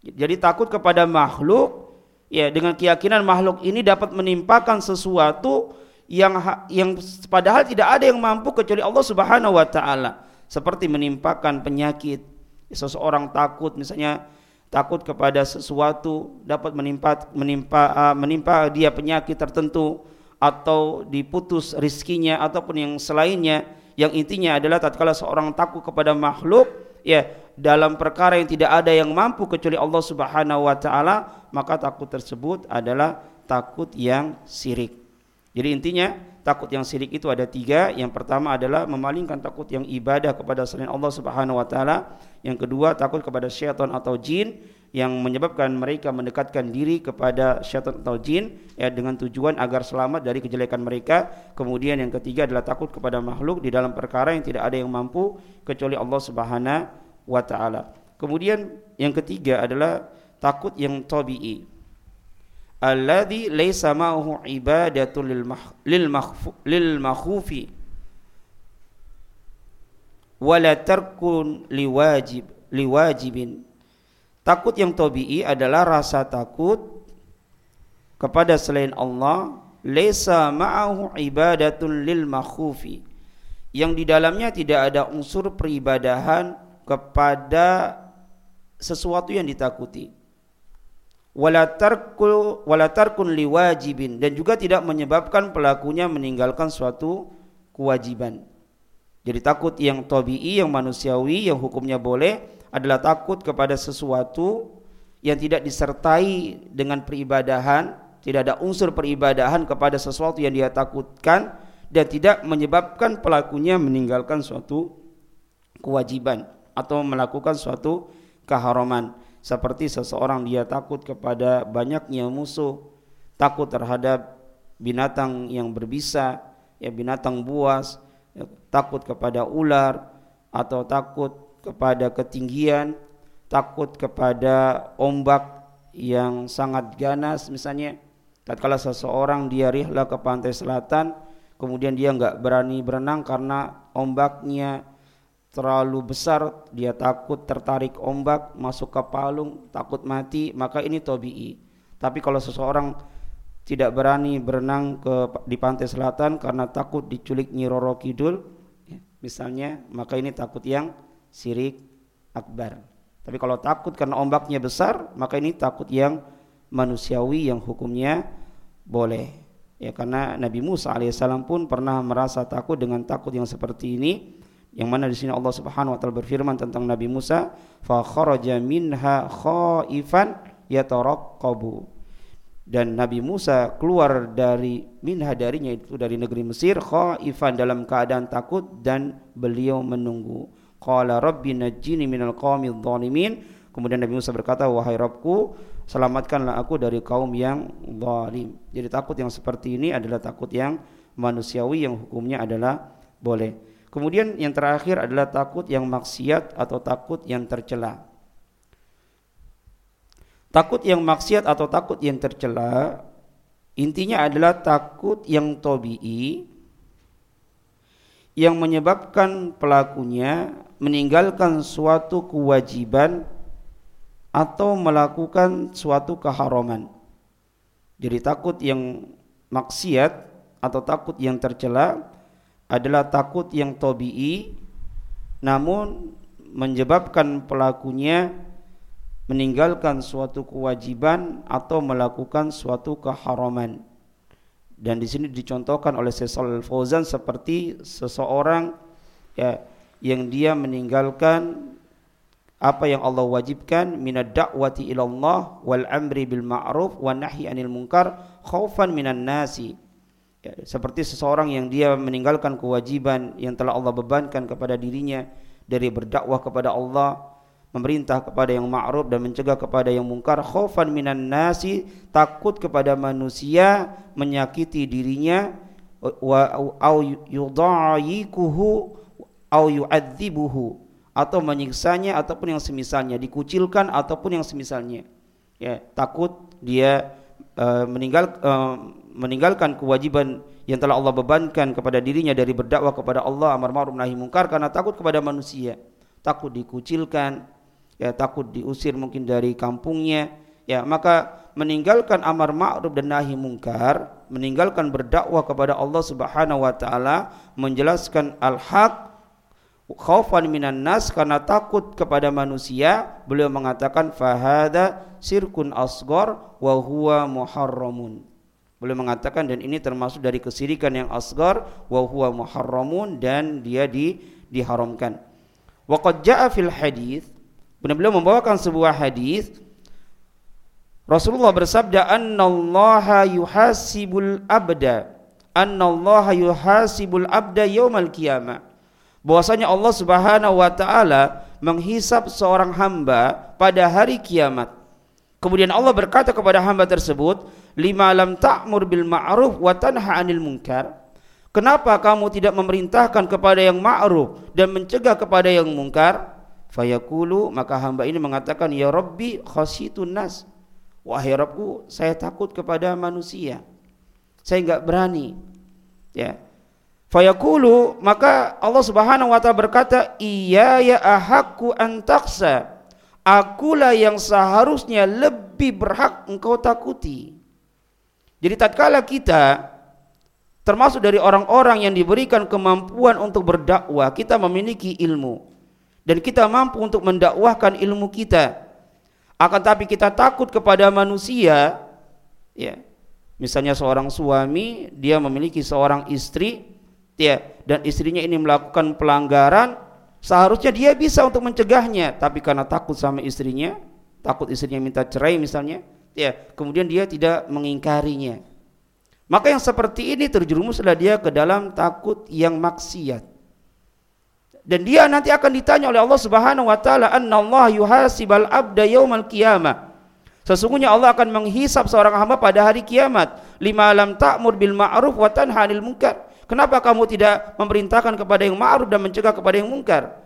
Jadi takut kepada makhluk ya dengan keyakinan makhluk ini dapat menimpakan sesuatu yang yang padahal tidak ada yang mampu kecuali Allah Subhanahu wa taala. Seperti menimpakan penyakit. Seseorang takut misalnya takut kepada sesuatu dapat menimpa menimpa uh, menimpa dia penyakit tertentu atau diputus rizkinya ataupun yang selainnya yang intinya adalah tatkala seorang takut kepada makhluk ya dalam perkara yang tidak ada yang mampu kecuali Allah Subhanahu wa taala maka takut tersebut adalah takut yang sirik Jadi intinya takut yang syirik itu ada tiga. Yang pertama adalah memalingkan takut yang ibadah kepada selain Allah Subhanahu Wa Taala. Yang kedua takut kepada syaitan atau jin yang menyebabkan mereka mendekatkan diri kepada syaitan atau jin ya dengan tujuan agar selamat dari kejelekan mereka. Kemudian yang ketiga adalah takut kepada makhluk di dalam perkara yang tidak ada yang mampu kecuali Allah Subhanahu wa taala. Kemudian yang ketiga adalah takut yang tabii. Alladhi laysa ma'ahu ibadatul lil lil lil makhufi wala tarkun liwajib liwajibin Takut yang tabii adalah rasa takut kepada selain Allah lesa ma'ahu ibadatun lil makhufi yang di dalamnya tidak ada unsur peribadahan kepada sesuatu yang ditakuti. Wala tarkul wala tarkun liwajibin dan juga tidak menyebabkan pelakunya meninggalkan suatu kewajiban. Jadi takut yang tabii yang manusiawi yang hukumnya boleh adalah takut kepada sesuatu yang tidak disertai dengan peribadahan, tidak ada unsur peribadahan kepada sesuatu yang dia takutkan dan tidak menyebabkan pelakunya meninggalkan suatu kewajiban atau melakukan suatu keharaman. Seperti seseorang dia takut kepada banyaknya musuh takut terhadap binatang yang berbisa ya binatang buas ya, takut kepada ular atau takut kepada ketinggian, takut kepada ombak yang sangat ganas misalnya. Tatkala seseorang dia rihlah ke pantai selatan, kemudian dia enggak berani berenang karena ombaknya terlalu besar, dia takut tertarik ombak, masuk ke palung, takut mati, maka ini tobi'i. Tapi kalau seseorang tidak berani berenang ke di pantai selatan karena takut diculik Nyi Roro Kidul, ya, misalnya, maka ini takut yang sirik akbar. Tapi kalau takut karena ombaknya besar, maka ini takut yang manusiawi yang hukumnya boleh. Ya karena Nabi Musa alaihissalam pun pernah merasa takut dengan takut yang seperti ini. Yang mana di sini Allah Subhanahu wa taala berfirman tentang Nabi Musa, "Fa kharaja minha khaifan yataraqqabu." Dan Nabi Musa keluar dari minha darinya itu dari negeri Mesir khaifan dalam keadaan takut dan beliau menunggu. Qala rabbi najjini minal qaumidh dhalimin. Kemudian Nabi Musa berkata, "Wahai Rabbku, selamatkanlah aku dari kaum yang zalim." Jadi takut yang seperti ini adalah takut yang manusiawi yang hukumnya adalah boleh. Kemudian yang terakhir adalah takut yang maksiat atau takut yang tercela. Takut yang maksiat atau takut yang tercela intinya adalah takut yang tobi'i yang menyebabkan pelakunya meninggalkan suatu kewajiban atau melakukan suatu keharaman. Jadi takut yang maksiat atau takut yang tercela adalah takut yang tobi'i namun menyebabkan pelakunya meninggalkan suatu kewajiban atau melakukan suatu keharaman. Dan di sini dicontohkan oleh Sesal Fauzan seperti seseorang ya yang dia meninggalkan apa yang Allah wajibkan minad da'wati ila Allah wal amri bil ma'ruf wan nahyi anil munkar khaufan minan nasi. Ya, seperti seseorang yang dia meninggalkan kewajiban yang telah Allah bebankan kepada dirinya dari berdakwah kepada Allah memerintah kepada yang ma'ruf dan mencegah kepada yang mungkar khaufan minan nasi takut kepada manusia menyakiti dirinya wa au yudhayikuhu au yu'adzibuhu atau menyiksanya ataupun yang semisalnya dikucilkan ataupun yang semisalnya. Ya takut dia uh, meninggal uh, meninggalkan kewajiban yang telah Allah bebankan kepada dirinya dari berdakwah kepada Allah amar ma'ruf nahi mungkar karena takut kepada manusia. Takut dikucilkan ya takut diusir mungkin dari kampungnya. Ya maka meninggalkan amar ma'ruf dan nahi mungkar meninggalkan berdakwah kepada Allah Subhanahu wa taala menjelaskan al-haq khaufan minan nas karena takut kepada manusia beliau mengatakan fahada sirkun asgor wa huwa muharramun. Beliau mengatakan dan ini termasuk dari kesirikan yang asgar wa huwa muharramun dan dia di, diharamkan. Wa qad jaa fil hadis beliau membawakan sebuah hadis Rasulullah bersabda annallaha yuhasibul abda annallaha yuhasibul abda yaumal qiyamah. Bahwasanya Allah Subhanahu wa taala menghisap seorang hamba pada hari kiamat. Kemudian Allah berkata kepada hamba tersebut, "Lima lam ta'mur bil ma'ruf wa tanha 'anil munkar?" Kenapa kamu tidak memerintahkan kepada yang ma'ruf dan mencegah kepada yang mungkar? Fayaqulu maka hamba ini mengatakan ya Rabbi khasitun nas. Wahai Rabbku, saya takut kepada manusia. Saya enggak berani. Ya. Fayaqulu maka Allah Subhanahu wa taala berkata, "Iya ya ahakku antaksa." Akulah yang seharusnya lebih berhak engkau takuti. Jadi tatkala kita termasuk dari orang-orang yang diberikan kemampuan untuk berdakwah, kita memiliki ilmu dan kita mampu untuk mendakwahkan ilmu kita. Akan tapi kita takut kepada manusia, ya. Misalnya seorang suami dia memiliki seorang istri, ya, dan istrinya ini melakukan pelanggaran, seharusnya dia bisa untuk mencegahnya, tapi karena takut sama istrinya, takut istrinya minta cerai misalnya, ya, kemudian dia tidak mengingkarinya. Maka yang seperti ini terjerumuslah dia ke dalam takut yang maksiat. Dan dia nanti akan ditanya oleh Allah Subhanahu wa taala, "Anna Allah yuhasibal abda yaumal qiyamah." Sesungguhnya Allah akan menghisap seorang hamba pada hari kiamat. Lima lam ta'mur bil ma'ruf wa tanha munkar. Kenapa kamu tidak memerintahkan kepada yang ma'ruf dan mencegah kepada yang munkar?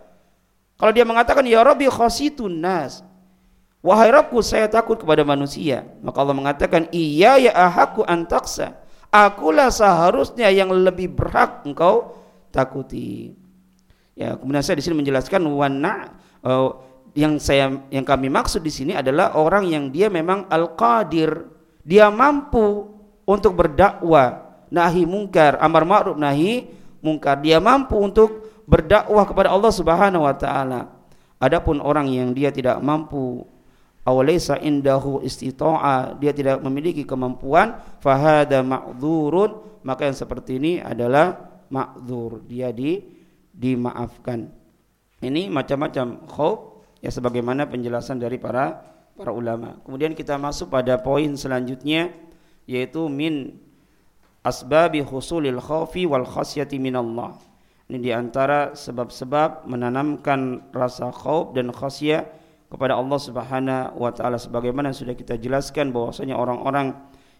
Kalau dia mengatakan ya Rabbi khasitun nas. Wahai Rabbku saya takut kepada manusia. Maka Allah mengatakan iya ya ahaku antaksa akulah seharusnya yang lebih berhak engkau takuti. Ya, kemudian saya di sini menjelaskan wana uh, yang saya yang kami maksud di sini adalah orang yang dia memang al-qadir, dia mampu untuk berdakwah nahi mungkar, amar ma'ruf nahi mungkar. Dia mampu untuk berdakwah kepada Allah Subhanahu wa taala. Adapun orang yang dia tidak mampu awalaisa indahu istita'a dia tidak memiliki kemampuan fahada ma'dzurun maka yang seperti ini adalah ma'dzur dia di dimaafkan. Ini macam-macam khauf ya sebagaimana penjelasan dari para para ulama. Kemudian kita masuk pada poin selanjutnya yaitu min asbabi husulil khaufi wal khasyati minallah. Ini di antara sebab-sebab menanamkan rasa khauf dan khasyah kepada Allah Subhanahu wa taala. Sebagaimana sudah kita jelaskan bahwasanya orang-orang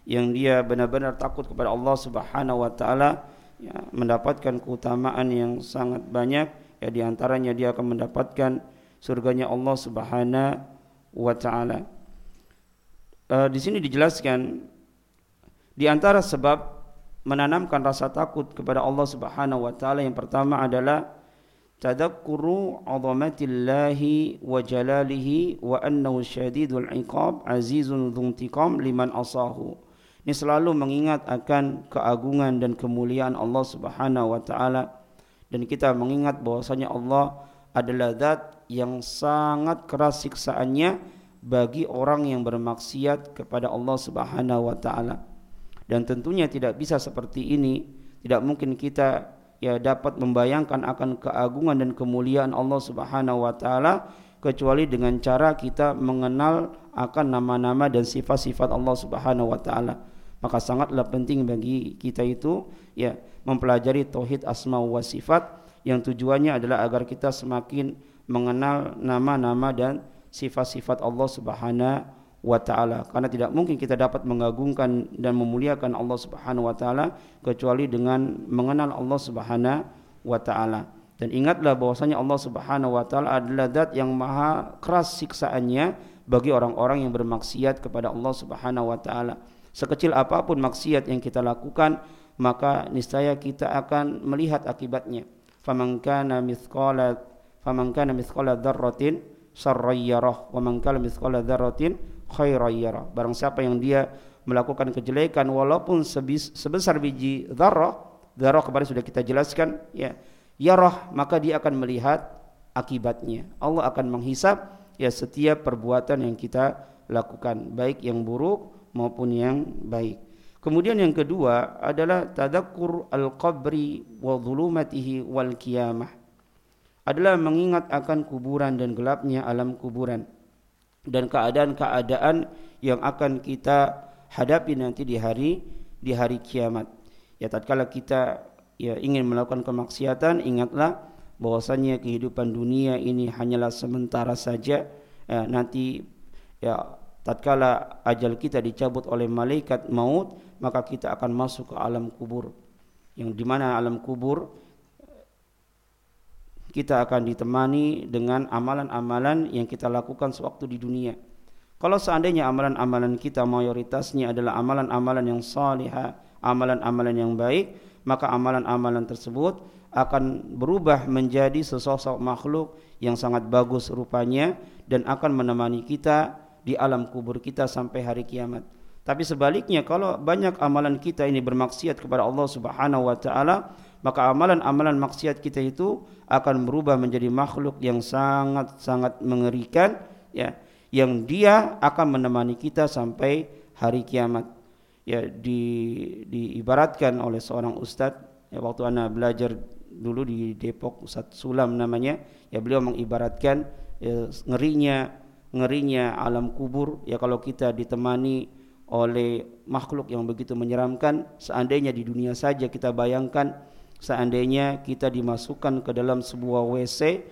yang dia benar-benar takut kepada Allah Subhanahu wa taala ya, mendapatkan keutamaan yang sangat banyak ya di antaranya dia akan mendapatkan surganya Allah Subhanahu wa taala. Uh, di sini dijelaskan di antara sebab menanamkan rasa takut kepada Allah Subhanahu wa taala yang pertama adalah tadakkuru azamatillahi wa jalalihi wa annahu syadidul iqab azizun dzuntiqam liman asahu ini selalu mengingat akan keagungan dan kemuliaan Allah Subhanahu wa taala. Dan kita mengingat bahwasanya Allah adalah zat yang sangat keras siksaannya bagi orang yang bermaksiat kepada Allah Subhanahu wa taala. Dan tentunya tidak bisa seperti ini. Tidak mungkin kita ya dapat membayangkan akan keagungan dan kemuliaan Allah Subhanahu wa taala kecuali dengan cara kita mengenal akan nama-nama dan sifat-sifat Allah Subhanahu wa taala. Maka sangatlah penting bagi kita itu ya mempelajari tauhid asma wa sifat. Yang tujuannya adalah agar kita semakin mengenal nama-nama dan sifat-sifat Allah Subhanahu wa taala. Karena tidak mungkin kita dapat mengagungkan dan memuliakan Allah Subhanahu wa taala kecuali dengan mengenal Allah Subhanahu wa taala. Dan ingatlah bahwasanya Allah Subhanahu wa taala adalah zat yang maha keras siksaannya bagi orang-orang yang bermaksiat kepada Allah Subhanahu wa taala sekecil apa pun maksiat yang kita lakukan maka niscaya kita akan melihat akibatnya faman kana mithqala faman kana mithqala dzarratin sarrayyarah wa man kana mithqala dzarratin khairan Barang siapa yang dia melakukan kejelekan walaupun sebis, sebesar biji dharrah, dharrah kemarin sudah kita jelaskan, ya. Yarah maka dia akan melihat akibatnya. Allah akan menghisap ya setiap perbuatan yang kita lakukan, baik yang buruk maupun yang baik. Kemudian yang kedua adalah tadakkur al-qabri wa dhulumatihi wal qiyamah. Adalah mengingat akan kuburan dan gelapnya alam kuburan dan keadaan-keadaan yang akan kita hadapi nanti di hari di hari kiamat. Ya tatkala kita ya ingin melakukan kemaksiatan, ingatlah bahwasanya kehidupan dunia ini hanyalah sementara saja. Ya, nanti ya tatkala ajal kita dicabut oleh malaikat maut, maka kita akan masuk ke alam kubur. Yang di mana alam kubur kita akan ditemani dengan amalan-amalan yang kita lakukan sewaktu di dunia. Kalau seandainya amalan-amalan kita mayoritasnya adalah amalan-amalan yang salihah, amalan-amalan yang baik, maka amalan-amalan tersebut akan berubah menjadi sesosok makhluk yang sangat bagus rupanya dan akan menemani kita di alam kubur kita sampai hari kiamat. Tapi sebaliknya kalau banyak amalan kita ini bermaksiat kepada Allah Subhanahu wa taala, maka amalan-amalan maksiat kita itu akan berubah menjadi makhluk yang sangat-sangat mengerikan ya, yang dia akan menemani kita sampai hari kiamat. Ya di diibaratkan oleh seorang ustadz ya waktu anak belajar dulu di Depok Ustadz Sulam namanya ya beliau mengibaratkan ya, ngerinya ngerinya alam kubur ya kalau kita ditemani oleh makhluk yang begitu menyeramkan seandainya di dunia saja kita bayangkan seandainya kita dimasukkan ke dalam sebuah WC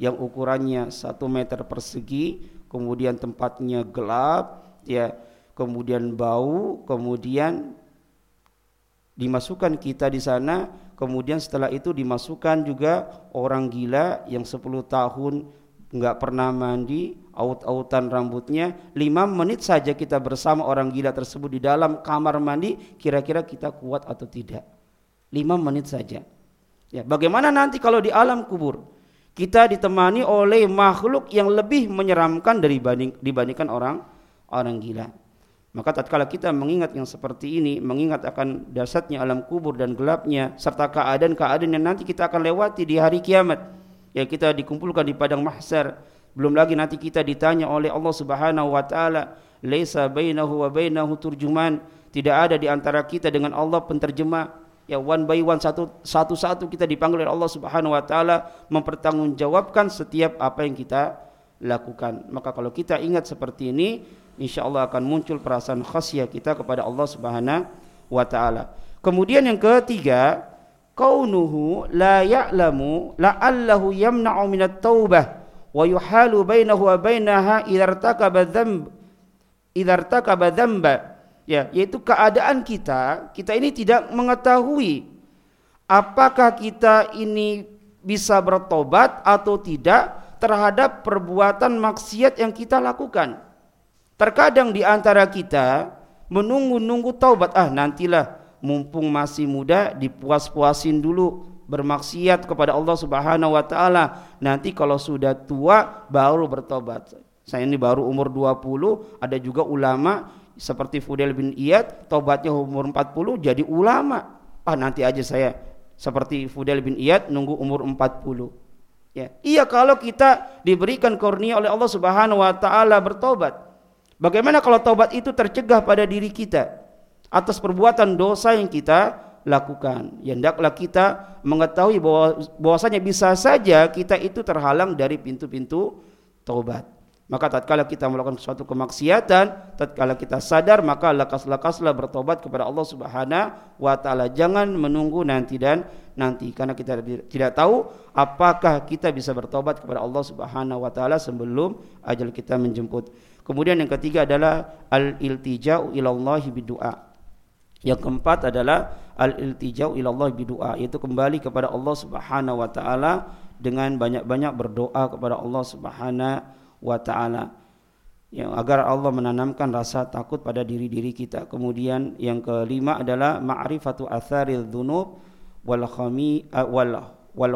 yang ukurannya satu meter persegi kemudian tempatnya gelap ya kemudian bau kemudian dimasukkan kita di sana kemudian setelah itu dimasukkan juga orang gila yang 10 tahun nggak pernah mandi aut-autan rambutnya. Lima menit saja kita bersama orang gila tersebut di dalam kamar mandi kira-kira kita kuat atau tidak. Lima menit saja. Ya bagaimana nanti kalau di alam kubur? Kita ditemani oleh makhluk yang lebih menyeramkan dari dibanding, dibandingkan orang orang gila. Maka tatkala kita mengingat yang seperti ini, mengingat akan dasarnya alam kubur dan gelapnya serta keadaan-keadaan yang nanti kita akan lewati di hari kiamat, ya kita dikumpulkan di padang mahsyar belum lagi nanti kita ditanya oleh Allah Subhanahu wa taala, "Laisa bainahu wa bainahu turjuman." Tidak ada di antara kita dengan Allah penterjemah. Ya one by one satu satu satu kita dipanggil oleh Allah Subhanahu wa taala mempertanggungjawabkan setiap apa yang kita lakukan. Maka kalau kita ingat seperti ini, insya Allah akan muncul perasaan khasyah kita kepada Allah Subhanahu wa taala. Kemudian yang ketiga, kaunuhu la ya'lamu la'allahu yamna'u minat taubah wa yuhalu bainahu wa bainaha idza irtakaba dzamb idza irtakaba dzamba. Ya yaitu keadaan kita kita ini tidak mengetahui apakah kita ini bisa bertobat atau tidak terhadap perbuatan maksiat yang kita lakukan. Terkadang di antara kita menunggu-nunggu taubat ah nantilah mumpung masih muda dipuas-puasin dulu bermaksiat kepada Allah Subhanahu wa taala. Nanti kalau sudah tua baru bertobat. Saya ini baru umur 20, ada juga ulama seperti Fudel bin Iyad, tobatnya umur 40 jadi ulama. Ah nanti aja saya seperti Fudel bin Iyad nunggu umur 40. Ya. Iya kalau kita diberikan kurnia oleh Allah Subhanahu wa taala bertobat. Bagaimana kalau tobat itu tercegah pada diri kita atas perbuatan dosa yang kita lakukan. Ya hendaklah kita mengetahui bahwa bahwasanya bisa saja kita itu terhalang dari pintu-pintu taubat. Maka tatkala kita melakukan suatu kemaksiatan, tatkala kita sadar maka lekas-lekaslah bertobat kepada Allah Subhanahu wa taala. Jangan menunggu nanti dan nanti karena kita tidak tahu apakah kita bisa bertobat kepada Allah Subhanahu wa taala sebelum ajal kita menjemput. Kemudian yang ketiga adalah al-iltija'u ilallahi bidu'a. Yang keempat adalah al-iltijau ilallah bidu'a yaitu kembali kepada Allah Subhanahu wa taala dengan banyak-banyak berdoa kepada Allah Subhanahu wa taala. Yang agar Allah menanamkan rasa takut pada diri-diri kita. Kemudian yang kelima adalah ma'rifatu atharil dzunub wal khami wal wal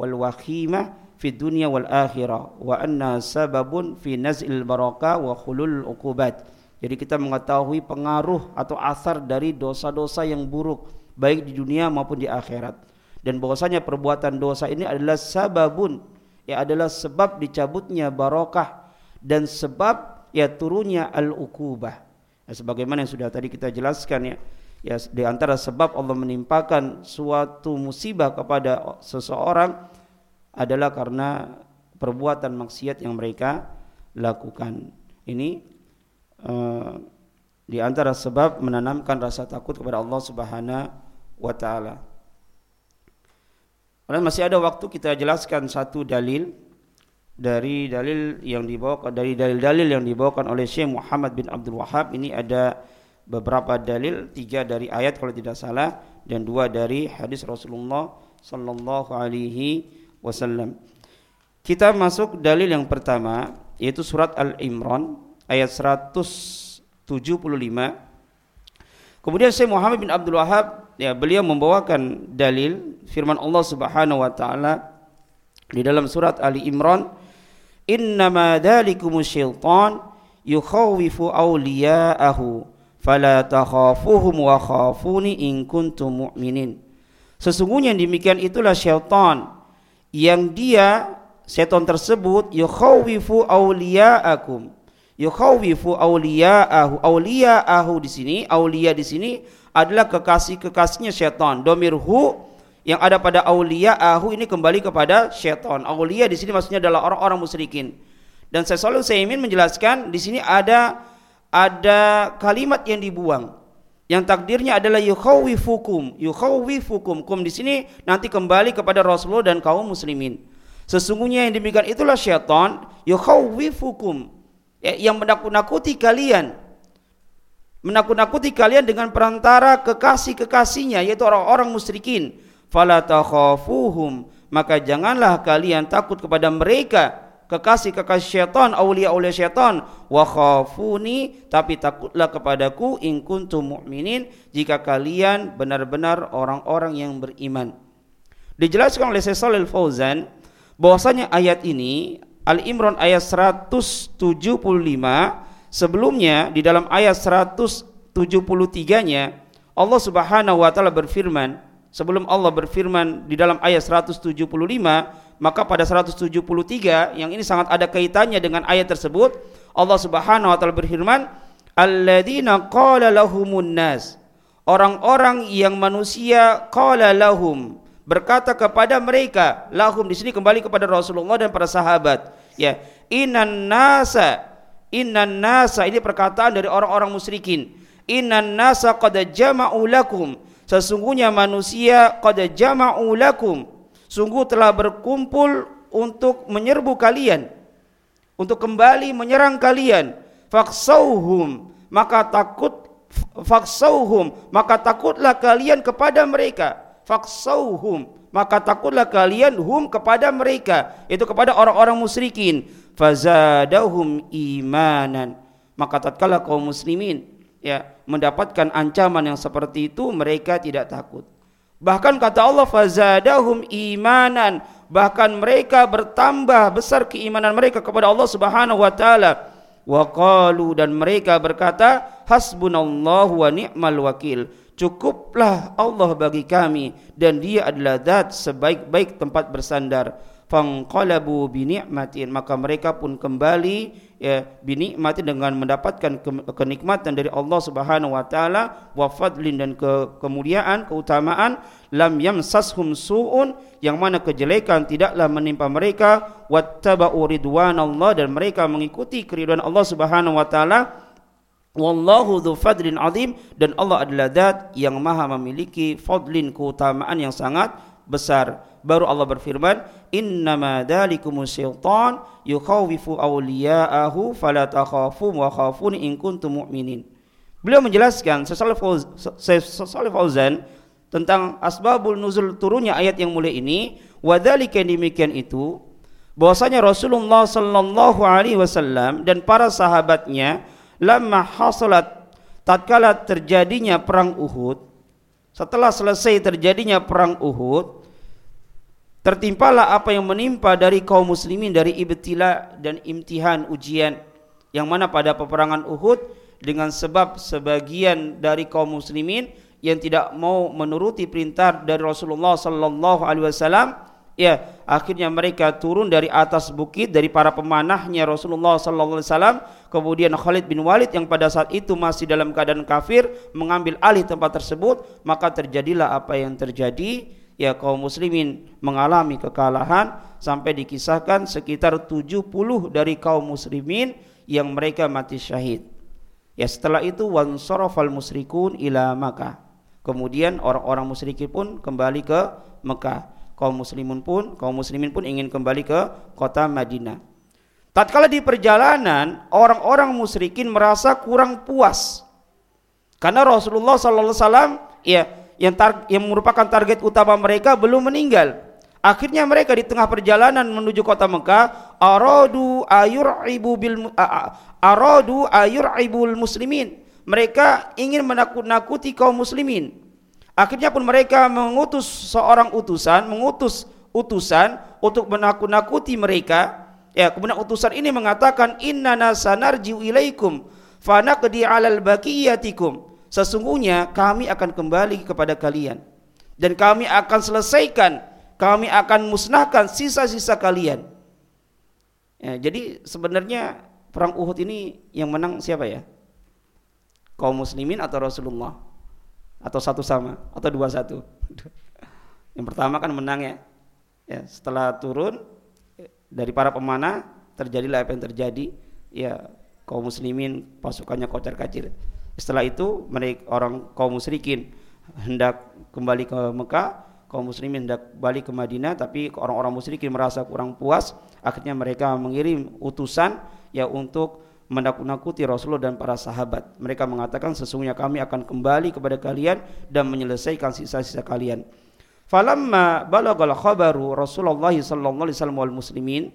wal wakhimah fi dunya wal akhirah wa anna sababun fi naz'il baraka wa khulul uqubat jadi kita mengetahui pengaruh atau asar dari dosa-dosa yang buruk baik di dunia maupun di akhirat. Dan bahwasanya perbuatan dosa ini adalah sababun, ya adalah sebab dicabutnya barokah dan sebab ya turunnya al-ukubah. Ya, sebagaimana yang sudah tadi kita jelaskan ya, ya di antara sebab Allah menimpakan suatu musibah kepada seseorang adalah karena perbuatan maksiat yang mereka lakukan. Ini di antara sebab menanamkan rasa takut kepada Allah Subhanahu wa taala. Karena masih ada waktu kita jelaskan satu dalil dari dalil yang dibawakan dari dalil-dalil yang dibawakan oleh Syekh Muhammad bin Abdul Wahab ini ada beberapa dalil tiga dari ayat kalau tidak salah dan dua dari hadis Rasulullah sallallahu alaihi wasallam. Kita masuk dalil yang pertama yaitu surat Al-Imran ayat 175. Kemudian Syekh Muhammad bin Abdul Wahab ya beliau membawakan dalil firman Allah Subhanahu wa taala di dalam surat Ali Imran innama dzalikumus syaitan yukhawifu awliya'ahu fala takhafuhum wa khafuni in kuntum mu'minin sesungguhnya demikian itulah syaitan yang dia setan tersebut yukhawifu awliya'akum yukhawifu awliya'ahu. Awliya'ahu di sini awliya di sini adalah kekasih-kekasihnya syaitan. Domirhu yang ada pada awliya'ahu ini kembali kepada syaitan. Awliya di sini maksudnya adalah orang-orang musyrikin. Dan saya selalu saya ingin menjelaskan di sini ada ada kalimat yang dibuang. Yang takdirnya adalah yukhawifukum yukhawifukum kum di sini nanti kembali kepada Rasulullah dan kaum muslimin. Sesungguhnya yang demikian itulah syaitan yukhawifukum yang menakut-nakuti kalian menakut-nakuti kalian dengan perantara kekasih-kekasihnya yaitu orang-orang musyrikin fala takhafuhum maka janganlah kalian takut kepada mereka kekasih-kekasih syaitan, aulia-aulia syaitan. Wa khafuni, tapi takutlah kepadaku in kuntum mu'minin jika kalian benar-benar orang-orang yang beriman. Dijelaskan oleh Syekh Al-Fauzan bahwasanya ayat ini Al-Imran ayat 175 sebelumnya di dalam ayat 173-nya Allah Subhanahu wa taala berfirman sebelum Allah berfirman di dalam ayat 175 maka pada 173 yang ini sangat ada kaitannya dengan ayat tersebut Allah Subhanahu wa taala berfirman alladzina qala lahumun nas. Orang-orang yang manusia qala lahum berkata kepada mereka lahum di sini kembali kepada Rasulullah dan para sahabat ya. Inan nasa. Inan nasa. Ini perkataan dari orang-orang musyrikin. Inan nasa qad jama'u lakum. Sesungguhnya manusia qad jama'u lakum. Sungguh telah berkumpul untuk menyerbu kalian. Untuk kembali menyerang kalian. Faksauhum. Maka takut faksauhum. Maka takutlah kalian kepada mereka. Faksauhum maka takutlah kalian hum kepada mereka itu kepada orang-orang musyrikin fazadahum imanan maka tatkala kaum muslimin ya mendapatkan ancaman yang seperti itu mereka tidak takut Bahkan kata Allah fazadahum imanan, bahkan mereka bertambah besar keimanan mereka kepada Allah Subhanahu wa taala. Wa qalu dan mereka berkata hasbunallahu wa ni'mal wakil. Cukuplah Allah bagi kami dan dia adalah zat sebaik-baik tempat bersandar. Fanqalabu bi ni'matin maka mereka pun kembali ya bi ni'matin dengan mendapatkan ke kenikmatan dari Allah Subhanahu wa taala wa fadlin dan ke kemuliaan keutamaan. Lam yamsashum suun. Yang mana kejelekan tidaklah menimpa mereka. Wattaba'u ridwanallah. Dan mereka mengikuti keridhaan Allah Subhanahu wa taala Wallahu dhu fadlin azim. Dan Allah adalah zat yang maha memiliki fadlin keutamaan yang sangat besar. Baru Allah berfirman innama dzalikumus syaitan yukhawifu awliya'ahu fala takhafu wa khafuni in kuntum mu'minin. Beliau menjelaskan Salih Fauzan tentang asbabul nuzul turunnya ayat yang mulia ini wadzalika demikian itu bahwasanya Rasulullah sallallahu alaihi wasallam dan para sahabatnya lama hasalat tatkala terjadinya perang Uhud setelah selesai terjadinya perang Uhud Tertimpalah apa yang menimpa dari kaum muslimin dari ibtila dan imtihan ujian yang mana pada peperangan Uhud dengan sebab sebagian dari kaum muslimin yang tidak mau menuruti perintah dari Rasulullah sallallahu alaihi wasallam ya akhirnya mereka turun dari atas bukit dari para pemanahnya Rasulullah sallallahu alaihi wasallam kemudian Khalid bin Walid yang pada saat itu masih dalam keadaan kafir mengambil alih tempat tersebut maka terjadilah apa yang terjadi ya kaum muslimin mengalami kekalahan sampai dikisahkan sekitar 70 dari kaum muslimin yang mereka mati syahid. Ya setelah itu wansarafal musyrikun ila Makkah. Kemudian orang-orang musyrikin pun kembali ke Mekah. Kaum muslimin pun kaum muslimin pun ingin kembali ke kota Madinah. Tatkala di perjalanan orang-orang musyrikin merasa kurang puas. Karena Rasulullah sallallahu alaihi wasallam ya yang tar, yang merupakan target utama mereka belum meninggal. Akhirnya mereka di tengah perjalanan menuju kota Mekah, aradu ayur'ibu bil aradu ayur'ibul muslimin. Mereka ingin menakut-nakuti kaum muslimin. Akhirnya pun mereka mengutus seorang utusan, mengutus utusan untuk menakut-nakuti mereka. Ya, kemudian utusan ini mengatakan inna nasanarjiu ilaikum fanaqdi 'alal baqiyatikum. Sesungguhnya kami akan kembali kepada kalian dan kami akan selesaikan, kami akan musnahkan sisa-sisa kalian. Ya, jadi sebenarnya perang Uhud ini yang menang siapa ya? Kaum muslimin atau Rasulullah? Atau satu sama atau dua satu? <laughs> yang pertama kan menang ya. Ya, setelah turun dari para pemanah terjadilah apa yang terjadi. Ya, kaum muslimin pasukannya kocar-kacir. Setelah itu mereka orang kaum musyrikin hendak kembali ke Mekah, kaum muslimin hendak balik ke Madinah tapi orang-orang musyrikin merasa kurang puas, akhirnya mereka mengirim utusan ya untuk menakut-nakuti Rasulullah dan para sahabat. Mereka mengatakan sesungguhnya kami akan kembali kepada kalian dan menyelesaikan sisa-sisa kalian. Falamma balagal khabaru Rasulullah sallallahu alaihi wasallam wal muslimin,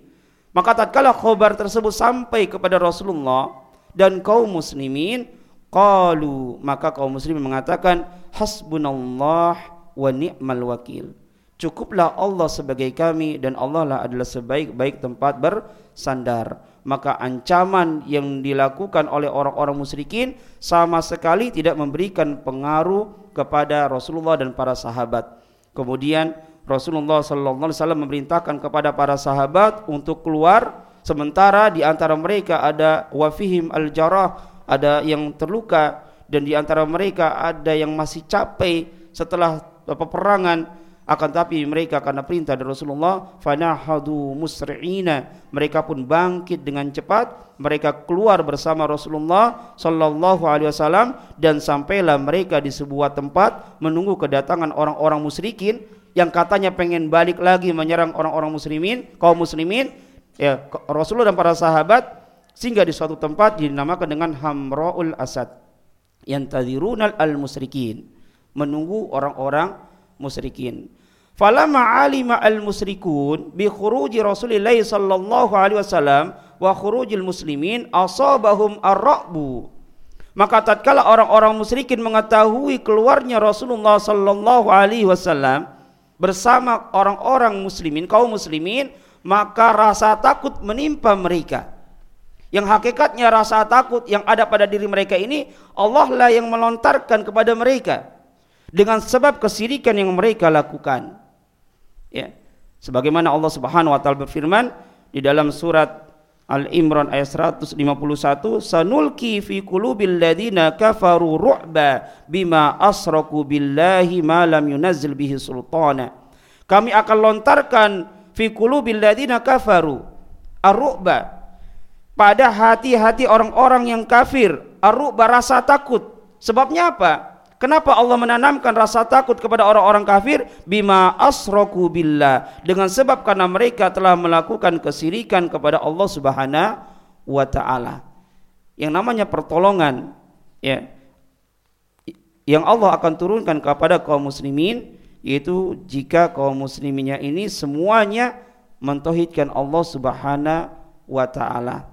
maka tatkala khabar tersebut sampai kepada Rasulullah dan kaum muslimin, Qalu maka kaum muslimin mengatakan hasbunallah wa ni'mal wakil. Cukuplah Allah sebagai kami dan Allah lah adalah sebaik-baik tempat bersandar. Maka ancaman yang dilakukan oleh orang-orang musyrikin sama sekali tidak memberikan pengaruh kepada Rasulullah dan para sahabat. Kemudian Rasulullah sallallahu alaihi wasallam memerintahkan kepada para sahabat untuk keluar. Sementara di antara mereka ada wafihim al-jarah ada yang terluka. Dan di antara mereka ada yang masih capek setelah peperangan akan tapi mereka karena perintah dari Rasulullah fanahadu musri'ina. Mereka pun bangkit dengan cepat. Mereka keluar bersama Rasulullah sallallahu alaihi wasallam dan sampailah mereka di sebuah tempat menunggu kedatangan orang-orang musyrikin yang katanya pengen balik lagi menyerang orang-orang muslimin kaum muslimin. Ya Rasulullah dan para sahabat sehingga di suatu tempat dinamakan dengan Hamraul Asad. Yang tadirunal al musrikin menunggu orang-orang musyrikin. Falamma alima al musrikun bi khuruji Rasulillah sallallahu alaihi wasallam wa khurujil muslimin asabahum ar-ra'bu. Maka tatkala orang-orang musyrikin mengetahui keluarnya Rasulullah sallallahu alaihi wasallam bersama orang-orang muslimin kaum muslimin maka rasa takut menimpa mereka. Yang hakikatnya rasa takut yang ada pada diri mereka ini Allah lah yang melontarkan kepada mereka dengan sebab kesirikan yang mereka lakukan. Ya. Sebagaimana Allah Subhanahu wa taala berfirman di dalam surat Al-Imran ayat 151, "Sanulki fi qulubil ladina kafaru ru'ba bima asraku billahi ma lam yunazzil bihi sultana." Kami akan lontarkan fi qulubil ladina kafaru ar-ru'ba pada hati-hati orang-orang yang kafir aruk rasa takut sebabnya apa kenapa Allah menanamkan rasa takut kepada orang-orang kafir? Bima asroku billah. Dengan sebab karena mereka telah melakukan kesirikan kepada Allah Subhanahu wa taala. Yang namanya pertolongan ya yang Allah akan turunkan kepada kaum muslimin yaitu jika kaum musliminnya ini semuanya mentauhidkan Allah Subhanahu wa taala.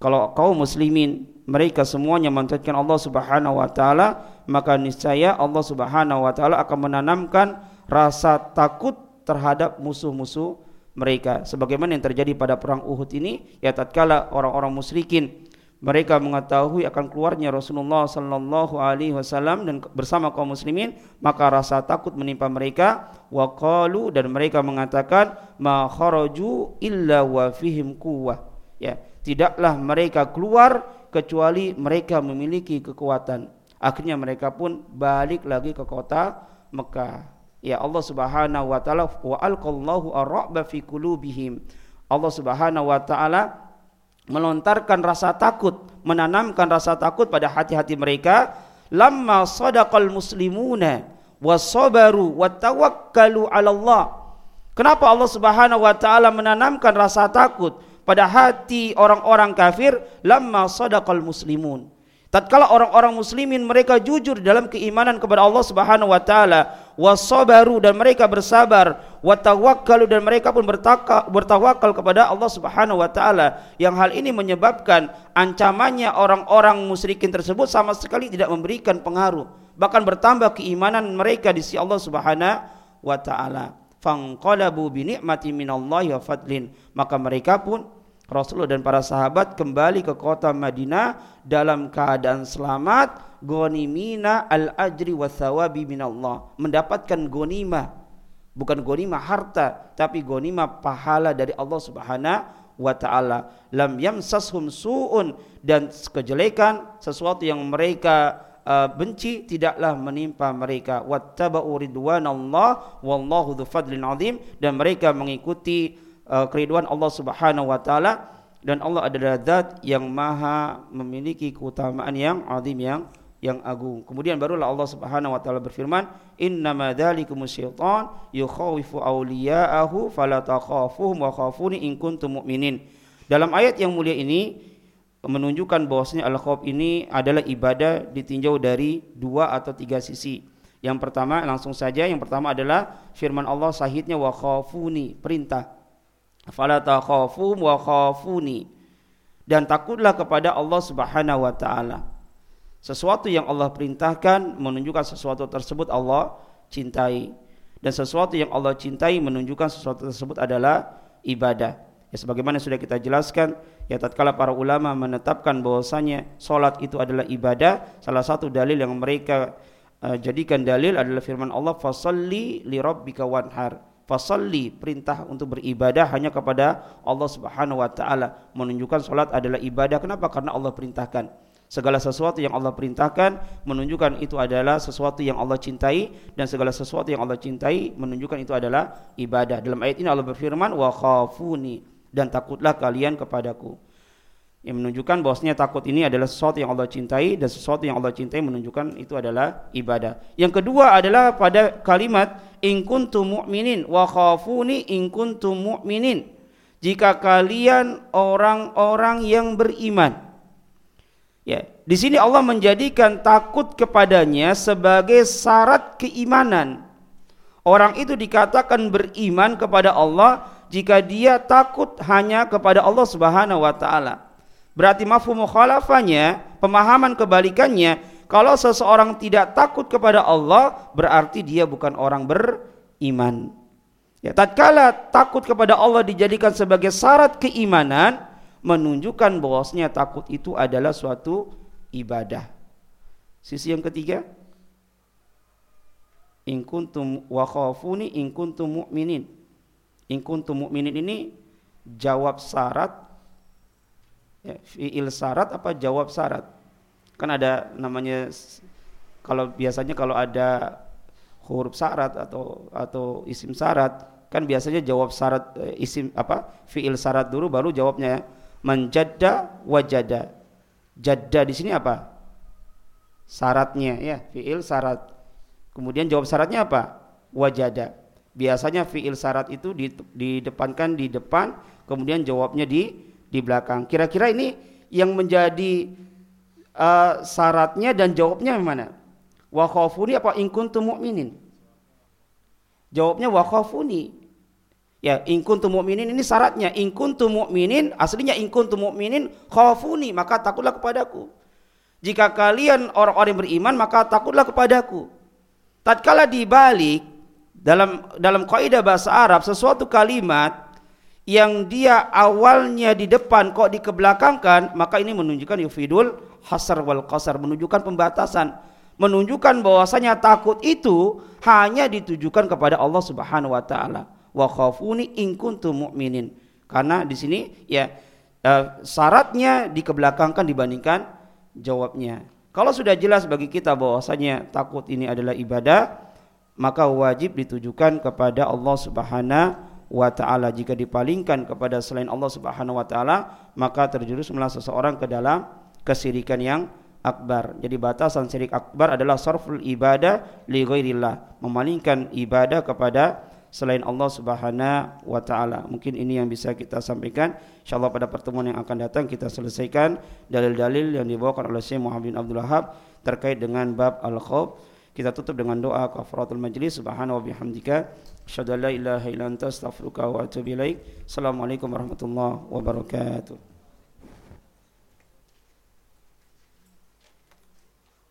Kalau kaum muslimin mereka semuanya mentauhidkan Allah Subhanahu wa taala maka niscaya Allah Subhanahu wa taala akan menanamkan rasa takut terhadap musuh-musuh mereka. Sebagaimana yang terjadi pada perang Uhud ini ya tatkala orang-orang musyrikin mereka mengetahui akan keluarnya Rasulullah sallallahu alaihi wasallam dan bersama kaum muslimin maka rasa takut menimpa mereka. Wa qalu dan mereka mengatakan ma kharaju illa wa fihim quwwah. Ya tidaklah mereka keluar kecuali mereka memiliki kekuatan. Akhirnya mereka pun balik lagi ke kota Mekah. Ya Allah Subhanahu wa taala wa alqallahu ar-ra'ba fi qulubihim. Allah Subhanahu wa taala melontarkan rasa takut, menanamkan rasa takut pada hati-hati mereka lamma sadaqal muslimuna wasabaru watawakkalu 'ala Allah. Kenapa Allah Subhanahu wa taala menanamkan rasa takut pada hati orang-orang kafir lamma sadaqal muslimun. Tatkala orang-orang muslimin mereka jujur dalam keimanan kepada Allah Subhanahu wa taala wasabaru dan mereka bersabar watawakkalu dan mereka pun bertawakal kepada Allah Subhanahu wa taala. Yang hal ini menyebabkan ancamannya orang-orang musyrikin tersebut sama sekali tidak memberikan pengaruh bahkan bertambah keimanan mereka di sisi Allah Subhanahu wa taala fangqalabu bi ni'mati minallahi wa fadlin. Maka mereka pun Rasulullah dan para sahabat kembali ke kota Madinah dalam keadaan selamat gonimina al ajri wa thawabi minallah. Mendapatkan gonima bukan gonima harta tapi gonima pahala dari Allah Subhanahu wa taala. Lam yamsashum suun. Dan kejelekan sesuatu yang mereka uh, benci tidaklah menimpa mereka wattaba'u ridwanallah wallahu dzufadlin azim dan mereka mengikuti uh, keriduan Allah Subhanahu wa taala dan Allah adalah zat yang maha memiliki keutamaan yang azim yang yang agung. Kemudian barulah Allah Subhanahu wa taala berfirman, "Innama dzalikumus syaitan yukhawifu awliya'ahu fala takhafuhum wa khafuni in kuntum mu'minin." Dalam ayat yang mulia ini menunjukkan bahwasanya al-khauf ini adalah ibadah ditinjau dari dua atau tiga sisi. Yang pertama langsung saja yang pertama adalah firman Allah sahihnya wa khafuni, perintah fala takhafu wa khafuni dan takutlah kepada Allah Subhanahu wa taala. Sesuatu yang Allah perintahkan menunjukkan sesuatu tersebut Allah cintai dan sesuatu yang Allah cintai menunjukkan sesuatu tersebut adalah ibadah. Ya sebagaimana sudah kita jelaskan, ya tatkala para ulama menetapkan bahwasanya salat itu adalah ibadah, salah satu dalil yang mereka uh, jadikan dalil adalah firman Allah fasalli li wanhar. Fasalli perintah untuk beribadah hanya kepada Allah Subhanahu wa taala. Menunjukkan salat adalah ibadah. Kenapa? Karena Allah perintahkan. Segala sesuatu yang Allah perintahkan menunjukkan itu adalah sesuatu yang Allah cintai dan segala sesuatu yang Allah cintai menunjukkan itu adalah ibadah. Dalam ayat ini Allah berfirman wa khafuni dan takutlah kalian kepadaku yang menunjukkan bahwasanya takut ini adalah sesuatu yang Allah cintai dan sesuatu yang Allah cintai menunjukkan itu adalah ibadah. Yang kedua adalah pada kalimat in kuntum mu'minin wa khafuni in kuntum mu'minin. Jika kalian orang-orang yang beriman. Ya, di sini Allah menjadikan takut kepadanya sebagai syarat keimanan. Orang itu dikatakan beriman kepada Allah jika dia takut hanya kepada Allah Subhanahu wa taala. Berarti mafhum mukhalafahnya, pemahaman kebalikannya, kalau seseorang tidak takut kepada Allah, berarti dia bukan orang beriman. Ya, tatkala takut kepada Allah dijadikan sebagai syarat keimanan, menunjukkan bahwasanya takut itu adalah suatu ibadah. Sisi yang ketiga, in kuntum wa khafuni in kuntum mu'minin. In kuntum mu'minin ini jawab syarat ya, fiil syarat apa jawab syarat? Kan ada namanya kalau biasanya kalau ada huruf syarat atau atau isim syarat kan biasanya jawab syarat eh, isim apa fiil syarat dulu baru jawabnya ya. menjadda wajada. Jadda di sini apa? Syaratnya ya fiil syarat. Kemudian jawab syaratnya apa? Wajada biasanya fiil syarat itu didepankan di depan kemudian jawabnya di di belakang. Kira-kira ini yang menjadi uh, syaratnya dan jawabnya mana? Wa khafuni apa in kuntum mu'minin? Jawabnya wa khafuni. Ya, in kuntum mu'minin ini syaratnya. In kuntum mu'minin, aslinya in kuntum mu'minin khafuni, maka takutlah kepadaku. Jika kalian orang-orang beriman, maka takutlah kepadaku. Tatkala dibalik dalam dalam kaidah bahasa Arab sesuatu kalimat yang dia awalnya di depan kok dikebelakangkan maka ini menunjukkan yufidul hasar wal qasar menunjukkan pembatasan. Menunjukkan bahwasanya takut itu hanya ditujukan kepada Allah Subhanahu wa taala. Wa khafuni in kuntum mu'minin. Karena di sini ya uh, syaratnya dikebelakangkan dibandingkan jawabnya. Kalau sudah jelas bagi kita bahwasanya takut ini adalah ibadah maka wajib ditujukan kepada Allah Subhanahu wa taala jika dipalingkan kepada selain Allah Subhanahu wa taala maka terjerumuslah seseorang ke dalam kesirikan yang akbar. Jadi batasan syirik akbar adalah sarful ibadah li ghairillah, memalingkan ibadah kepada selain Allah Subhanahu wa taala. Mungkin ini yang bisa kita sampaikan. Insyaallah pada pertemuan yang akan datang kita selesaikan dalil-dalil yang dibawakan oleh Syekh Muhammad bin Abdul Wahab terkait dengan bab al-khauf. Kita tutup dengan doa kafaratul majlis subhanahu wa bihamdika asyhadu an la ilaha illa anta astaghfiruka wa atubu ilaik. Assalamualaikum warahmatullahi wabarakatuh.